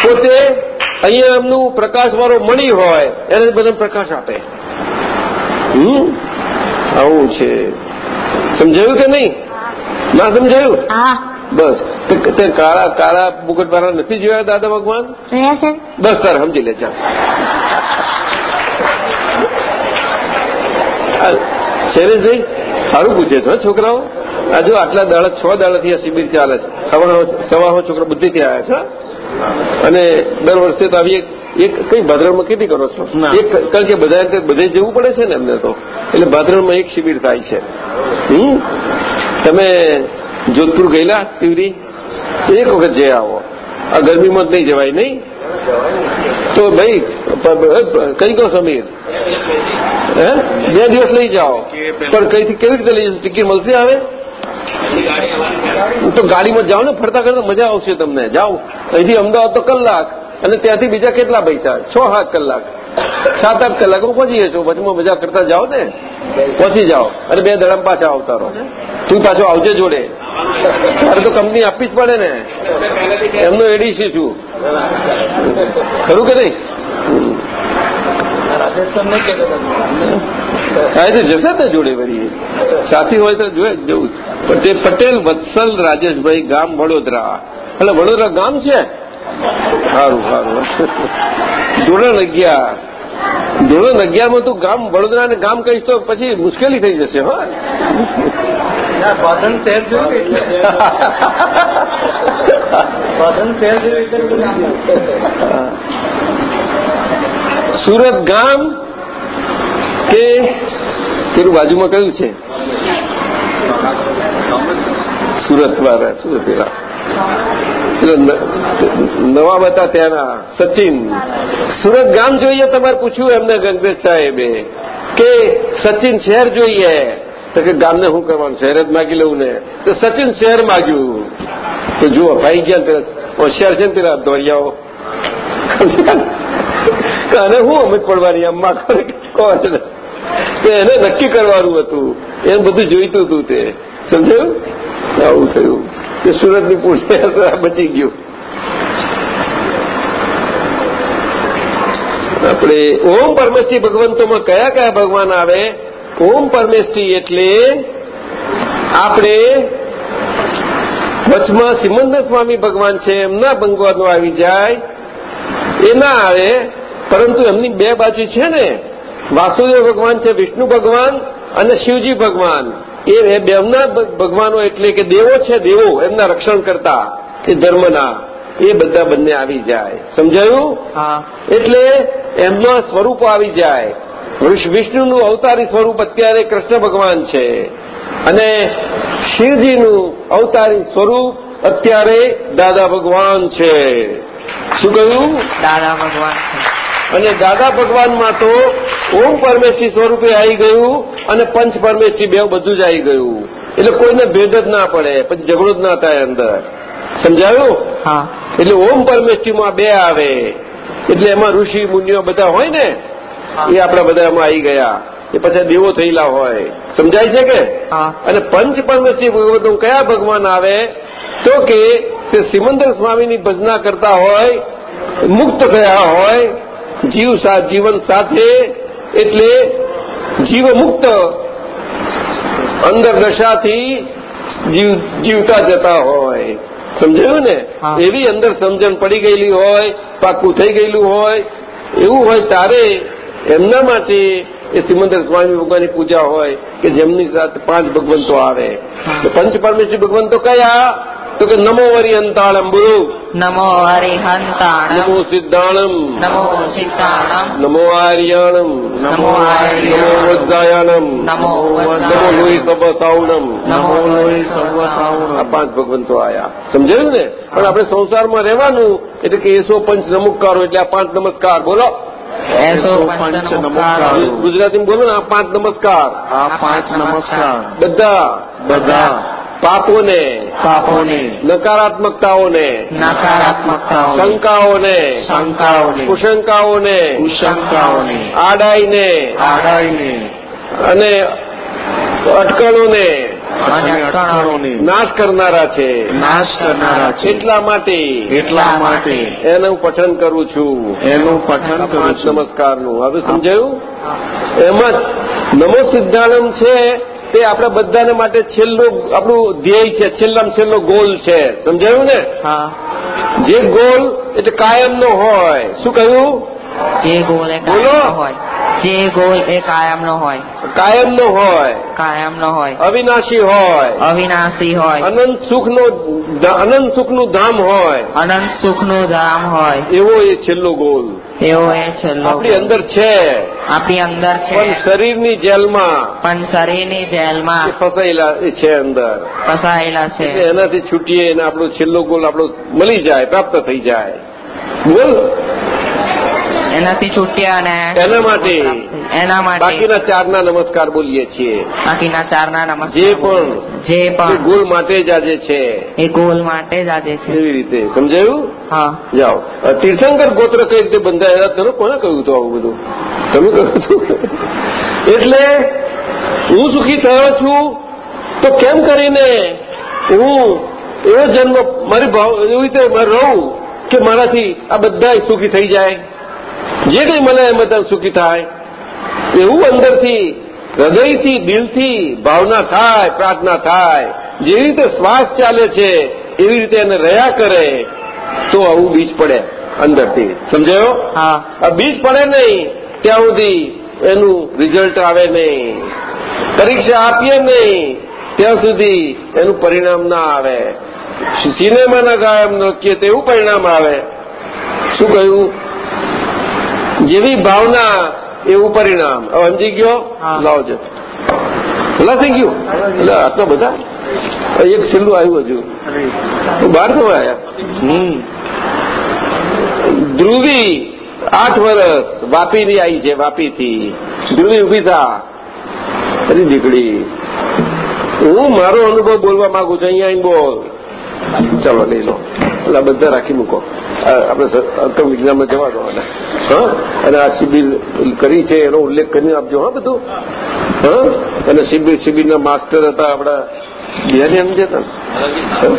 પોતે અહીંયા એમનું પ્રકાશ વાળો મણી હોય એને બધા પ્રકાશ આપે. હમ? આવું છે. સમજાયું કે નહીં? ના સમજાયું? હા. બસ. તે- તે કાળા કાળા મુગટ વાળા નથી જોયા દાદા ભગવાન? બસ તાર સમજી લે ચાલ. આ શૈલેષભાઈ સારું પૂછે છો છોકરાઓ? આ જો આટલા દાડા છ દાડાથી આ શિબિર ચાલે છે. સવારના છોકરા બધેથી આવ્યા છે અને દર વર્ષે તો આવી એક એક કઈ ભાદરણમાં કેટલી કરો છો? એક કારણ કે બધા બધે જવું પડે છે ને એમને તો. એટલે ભાદરણમાં એક શિબિર થાય છે. હમ? તમે જોધપુર ગયેલા તિવરી એક વખત જઈ આવો. આ ગરમીમાં નહીં જવાય, નહીં? તો ભાઈ કઈ કહો સમીર? હે? બે દિવસ લઈ જાઓ. પણ કઈથી કેવી રીતે લઈ ટિકિટ મળશે આવે તો ગાડીમાં જાઓ ને, ફરતા કરતા મજા આવશે તમને. જાઓ. અહીંથી અમદાવાદ તો કલાક. અને ત્યાંથી બીજા કેટલા પૈસા? છ સાત કલાક. સાત આઠ કલાકમાં પહોંચી જશો વચમાં મજા કરતા જાઓ ને. પહોંચી જાઓ. અને બે દડામ પાછા આવતા રહો તું પાછો આવજે જોડે. તારે તો કંપની આપવી જ પડે ને. એમનો એડીસી છું. ખરું કે નહીં? રાજેશ જશે ને જોડે વળી. સાથી હોય તો જોઈએ જવું પણ તે પટેલ, વત્સલ, રાજેશભાઈ, ગામ વડોદરા. એટલે વડોદરા ગામ છે? સારું સારું. ધોરણ અગિયાર. ધોરણ અગિયારમાં તું ગામ વડોદરા ગામ કહીશ તો પછી મુશ્કેલી થઈ જશે હો. પાટણ શહેર જોયું સાધન શહેર સુરત ગામ કે પેલું બાજુમાં કયું છે? સુરત વાળા સુરત ન- નવા બતા ત્યાંના, સચિન. સુરત ગામ જોઈએ તમારે પૂછ્યું એમને ગંગેશ સાહેબે કે સચિન શહેર જોઈએ. તો કે ગામને શું કરવાનું શહેર જ માગી લઉં ને. તો સચિન શહેર માગ્યું. તો જુઓ, ભાઈ ગયા પેલા હોશિયાર છે ને પેલા દોરિયાઓ. અને હું અમે પડવાની, આમ માખો કોણ એને નક્કી કરવાનું હતું. એને બધું જોઈતું હતું તે. સમજાયું? આવું થયું. તે સુરતની પૂછે બચી ગયું. આપણે ઓમ પરમેશ્રી ભગવંતોમાં કયા કયા ભગવાન આવે? ઓમ પરમેશ્રી એટલે આપણે વચમાં સિમંદર સ્વામી ભગવાન છે, એમના ભંગવાનો આવી જાય, એ ના આવે, પરંતુ એમની બે બાજુ છે ને, વાસુદેવ ભગવાન છે, વિષ્ણુ ભગવાન અને શિવજી ભગવાન. એ બેવના ભગવાનો એટલે કે દેવો છે દેવો એમના રક્ષણ કરતા એ ધર્મના એ બધા બંને આવી જાય. સમજાયું? એટલે એમના સ્વરૂપો આવી જાય. વિષ- વિષ્ણુનું અવતારી સ્વરૂપ અત્યારે કૃષ્ણ ભગવાન છે. અને શિવજીનું અવતારી સ્વરૂપ અત્યારે દાદા ભગવાન છે. શું કહ્યું? દાદા ભગવાન અને દાદા ભગવાનમાં તો ઓમ પરમેશ્વરી સ્વરૂપે આવી ગયું અને પંચ પરમેશ્વરી બે બધું જ આવી ગયું. એટલે કોઈને ભેદ જ ના પડે પછી ઝઘડો જ ના થાય અંદર. સમજાયું? એટલે ઓમ પરમેશ્વરીમાં બે આવે. એટલે એમાં ઋષિ મુનિઓ બધા હોય ને એ આપણા બધા એમાં આવી ગયા. એ પછી દેવો થયેલા હોય. સમજાય છે કે? અને પંચ પરમેશ્વરી ભગવતો કયા ભગવાન આવે? તો કે તે સિમંદર સ્વામીની ભજના કરતા હોય મુક્ત થયા હોય જીવ જીવન સાથે એટલે જીવમુક્ત અંદર દશાથી જીવ જીવતા જતા હોય. સમજાયું ને? એવી અંદર સમજણ પડી ગયેલી હોય પાકું થઈ ગયેલું હોય એવું હોય તારે એમના માટે એ સિમંદર સ્વામી ભગવાનની પૂજા હોય કે જેમની સાથે પાંચ ભગવંતો આવે. તો પંચ પરમેશ્વરી ભગવંતો કયા? તો કે નમો વરિયંતાળમ બોલો નમો હરિહંતાણમ નમો સિદ્ધાણમ નમો સિદ્ધાણમ નમો આર્યાણમ નમો નમો વજ્રાયાણમ નમો નમો. લોહી સબસાવણમ નમો લોહી આ પાંચ ભગવંતો આયા. સમજાયું ને? પણ આપણે સંસારમાં રહેવાનું એટલે કે એસો પંચ નમુકારો એટલે આ પાંચ નમસ્કાર. બોલો. એસો પંચ નમસ્કારો ગુજરાતીમાં બોલો ને આ પાંચ નમસ્કાર. આ પાંચ નમસ્કાર. બધા. બધા. પાપોને પાપોને નકારાત્મકતાઓને નકારાત્મકતાઓ શંકાઓને શંકાઓને કુશંકાઓને કુશંકાઓને આડાઈને આડાઈને અને અટકળોને નાશ કરનારા છે. નાશ કરનારા છે. એટલા માટે એટલા માટે એનું પઠન કરું છું. એનું પઠન કરું નમસ્કારનું. હવે સમજાયું? એમાં નમો સિદ્ધાનમ છે તે આપણા બધાને માટે છેલ્લું આપણું ધ્યેય છે છેલ્લામાં છેલ્લો ગોલ છે. સમજાયું ને? હા. જે ગોલ એટલે કાયમનો હોય. શું કહ્યું? જે ગોલ એ બોલો. હોય. જે ગોલ એ કાયમનો હોય. કાયમનો હોય. કાયમનો હોય. અવિનાશી હોય. અવિનાશી હોય. અનંત સુખનો અનંત સુખનું ધામ હોય. અનંત સુખનું ધામ હોય. એવો એ છેલ્લો ગોલ એવો એ છેલ્લો આપણી અંદર છે. આપણી અંદર છે. પણ શરીરની જેલમાં. પણ શરીરની જેલમાં. ફસાયેલા છે અંદર. ફસાયેલા છે. એનાથી છૂટીએ અને આપણો છેલ્લો ગોલ આપણો મળી જાય પ્રાપ્ત થઈ જાય. બોલ. એનાથી છૂટ્યા અને એના માટે એના માટે બાકીના ચારના નમસ્કાર બોલીએ છીએ. બાકીના ચારના જે નમસ્કાર પણ જે પણ. ગોલ માટે જ આજે છે. એ ગોલ માટે જ આજે છે. એવી રીતે. સમજાયું? હા. જાઓ. તીર્થંકર ગોત્ર કઈ રીતે બંધાયેલા? તમે કોને કહ્યું હતું આવું બધું? તમે કહ્યું હતું? એટલે હું સુખી થયો છું. તો કેમ કરીને હું એવો જન્મ મારી ભાવ એવી રીતે મારે રહું કે મારાથી આ બધા સુખી થઈ જાય? જે કંઈ મને એમ બધા સુખી થાય એવું અંદરથી હૃદયથી દિલથી ભાવના થાય પ્રાર્થના થાય. જેવી રીતે શ્વાસ ચાલે છે એવી રીતે એને રહ્યા કરે તો આવું બીજ પડે અંદરથી. સમજાયો? હા. આ બીજ પડે નહીં ત્યાં સુધી એનું રિઝલ્ટ આવે નહીં. પરીક્ષા આપીએ નહીં ત્યાં સુધી એનું પરિણામ ના આવે. સિનેમાના ગાયબ નક્કી તેવું પરિણામ આવે. શું કહ્યું? જેવી ભાવના એવું પરિણામ સમજી ગયો? લાવજો ભલા થઈ ગયું એટલે આટલા બધા. એક છેલ્લું આવ્યું હજુ. બહાર તો આવ્યા? હમ. ધ્રુવી આઠ વર્ષ વાપીની આવી છે વાપીથી. ધ્રુવી ઊભી થા. દીકડી હું મારો અનુભવ બોલવા માંગુ છું. અહીંયા આવીને બોલ. ચાલો લઈ લો. એટલે બધા રાખી મૂકો. આપણે વિજ્ઞાનમાં જવા દો અને હા? અને આ શિબિર કરી છે એનો ઉલ્લેખ કરીને આપજો હા બધું? હા? અને શિબિર શિબિરના માસ્ટર હતા આપણા બિહારી એમ જતા ને? હા?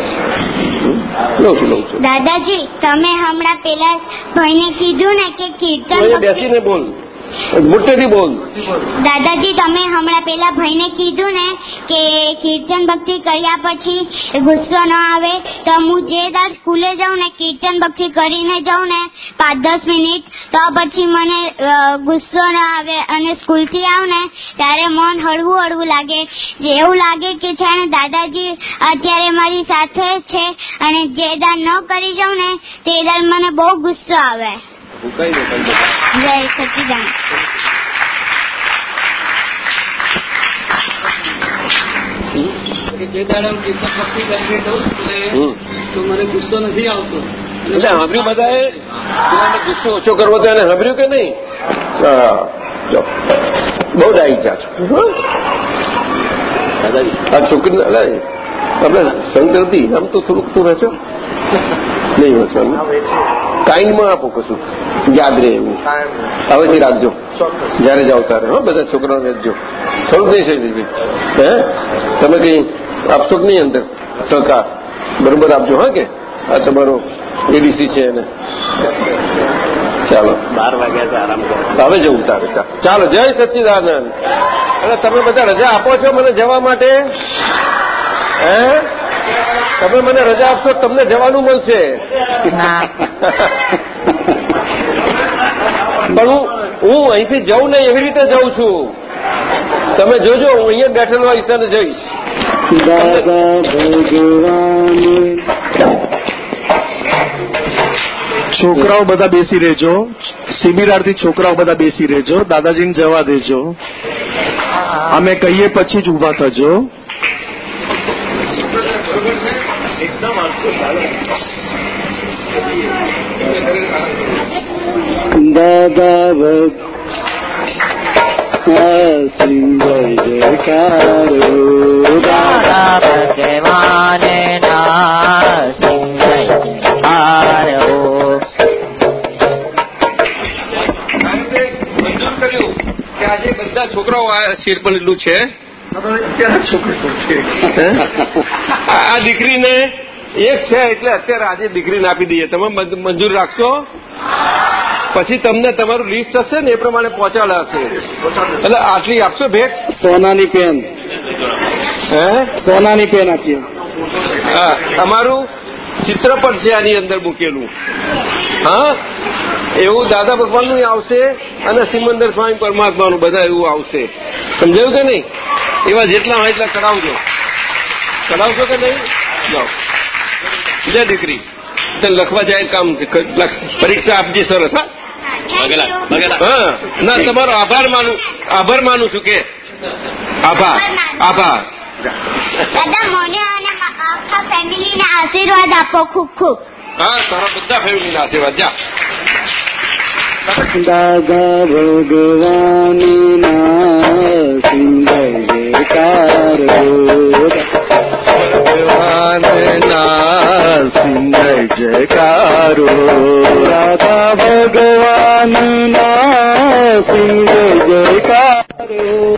હમ? લઉં છું લઉં છું. દાદાજી તમે હમણાં પેલા ભાઈને કીધું ને કે કીર્તન બેસીને બોલ. મોટેથી બોલ. દાદાજી, તમે હમણાં પેલા ભાઈને કીધું ને કે કીર્તન ભક્તિ કર્યા પછી ગુસ્સો ન આવે, તો હું જે દાદ સ્કૂલે જાઉં ને, કીર્તન ભક્તિ કરીને જાઉં ને પાંચ દસ મિનિટ, તો પછી મને ગુસ્સો ન આવે અને સ્કૂલથી આવું ને, ત્યારે મન હળવું હળવું લાગે. એવું લાગે કે ને દાદાજી અત્યારે મારી સાથે છે અને જે દાન ન કરી જાઉં ને, તે દાદ મને બહુ ગુસ્સો આવે. કઈ દે કઈ દે જય સચિદાન. જે દાડે હું કીર્તન ભક્તિ કરીને જઉં સ્કૂલે, તો મને ગુસ્સો નથી આવતો. એટલે સાંભળ્યું બધાએ? ગુસ્સો ઓછો કરવો તો એને સાંભળ્યું કે નહીં? હા જો. બહુ ડાઈ જા છો. હં? આ છોકરી આપણે સંત આમ તો થોડુંક તો વેચો નહીં વેચવાનું કાઈન્ડમાં આપો કશું. યાદ રહે એવું. હવેથી રાખજો. જયારે જાઓ ત્યારે. હો બધા છોકરાઓ રાખજો થોડુંક નહીં થઈ જશે હે? તમે કઈ આપશો કે નહીં અંદર? સહકાર. બરોબર આપજો હા કે? આ તમારો એડીસી છે એને. ચાલો. બાર વાગ્યા આરામ કરો. હવે જવું તારે. ચાલ. ચાલો જય સચ્ચિદાનંદ અને તમે બધા રજા આપો છો મને જવા માટે? હે? તમે મને રજા આપશો તમને જવાનું મળશે પણ હું અહીંથી જઉં ને એવી રીતે જઉં છું. તમે જોજો હું અહીંયા બેઠેલો હોઈશ જઈશ. છોકરાઓ બધા બેસી રહેજો. શિબિરાર્થી છોકરાઓ બધા બેસી રહેજો. દાદાજીને જવા દેજો. અમે કહીએ પછી જ ઊભા થજો. દાદા સિંહ જયકારો આજે બધા છોકરાઓ આ શીર પર છે આ દીકરીને એક છે એટલે અત્યારે આજે દીકરીને આપી દઈએ. તમે મંજૂર રાખશો? પછી તમને તમારું લિસ્ટ હશે ને એ પ્રમાણે પહોંચાડાશે એટલે આટલી આપશો ભેટ? સોનાની પેન. હે? સોનાની પેન આપીએ. હા અમારું ચિત્રપટ છે આની અંદર મૂકેલું. હા? એવું દાદા ભગવાનનું આવશે અને સિમંદર સ્વામી પરમાત્માનું બધા એવું આવશે. સમજાયું કે નહીં? એવા જેટલા હોય એટલા કરાવજો કરાવશો કે નહીં? જાઓ. લે દીકરી તને લખવા જાય કામ છે. ક- લખ. પરીક્ષા આપજે સરસ હા હા ના તમારો આભાર માનું આભાર માનું છું કે આભાર આભાર દાદા મને અને મા- આખા ફેમિલીને આશીર્વાદ આપો ખૂબ ખૂબ હા તારા બધા ફેમિલીના આશીર્વાદ જા દાદા ભગવાન સિંહ જયકારો ભગવાનના સિંહ જયકારો રાધા ભગવાન સિંહ જયકારો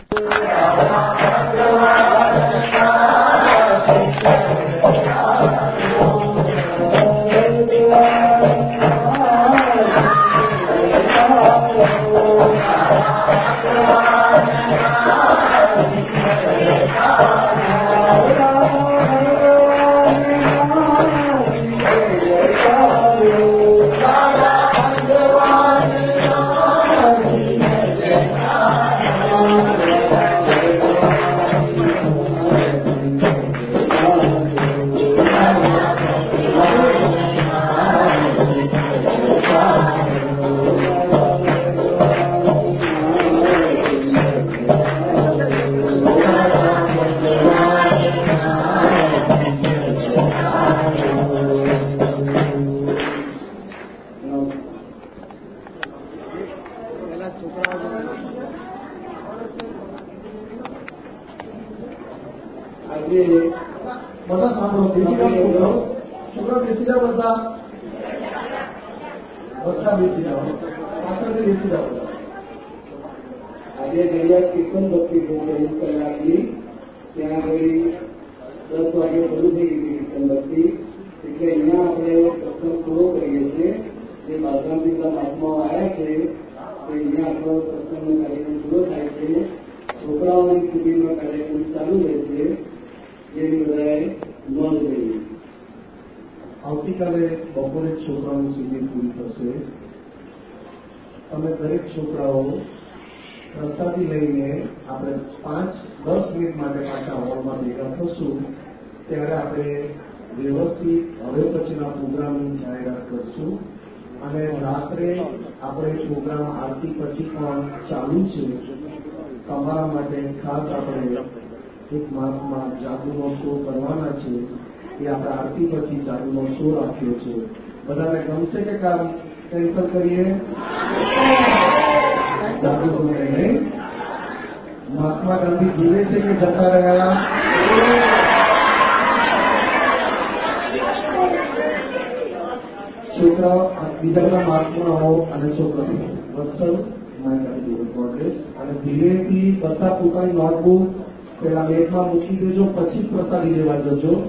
Je ne sais pas si je suis en train de me faire un peu de temps.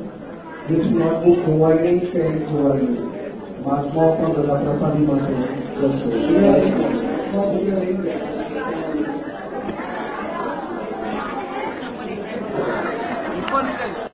Je ne sais je suis en train de me faire.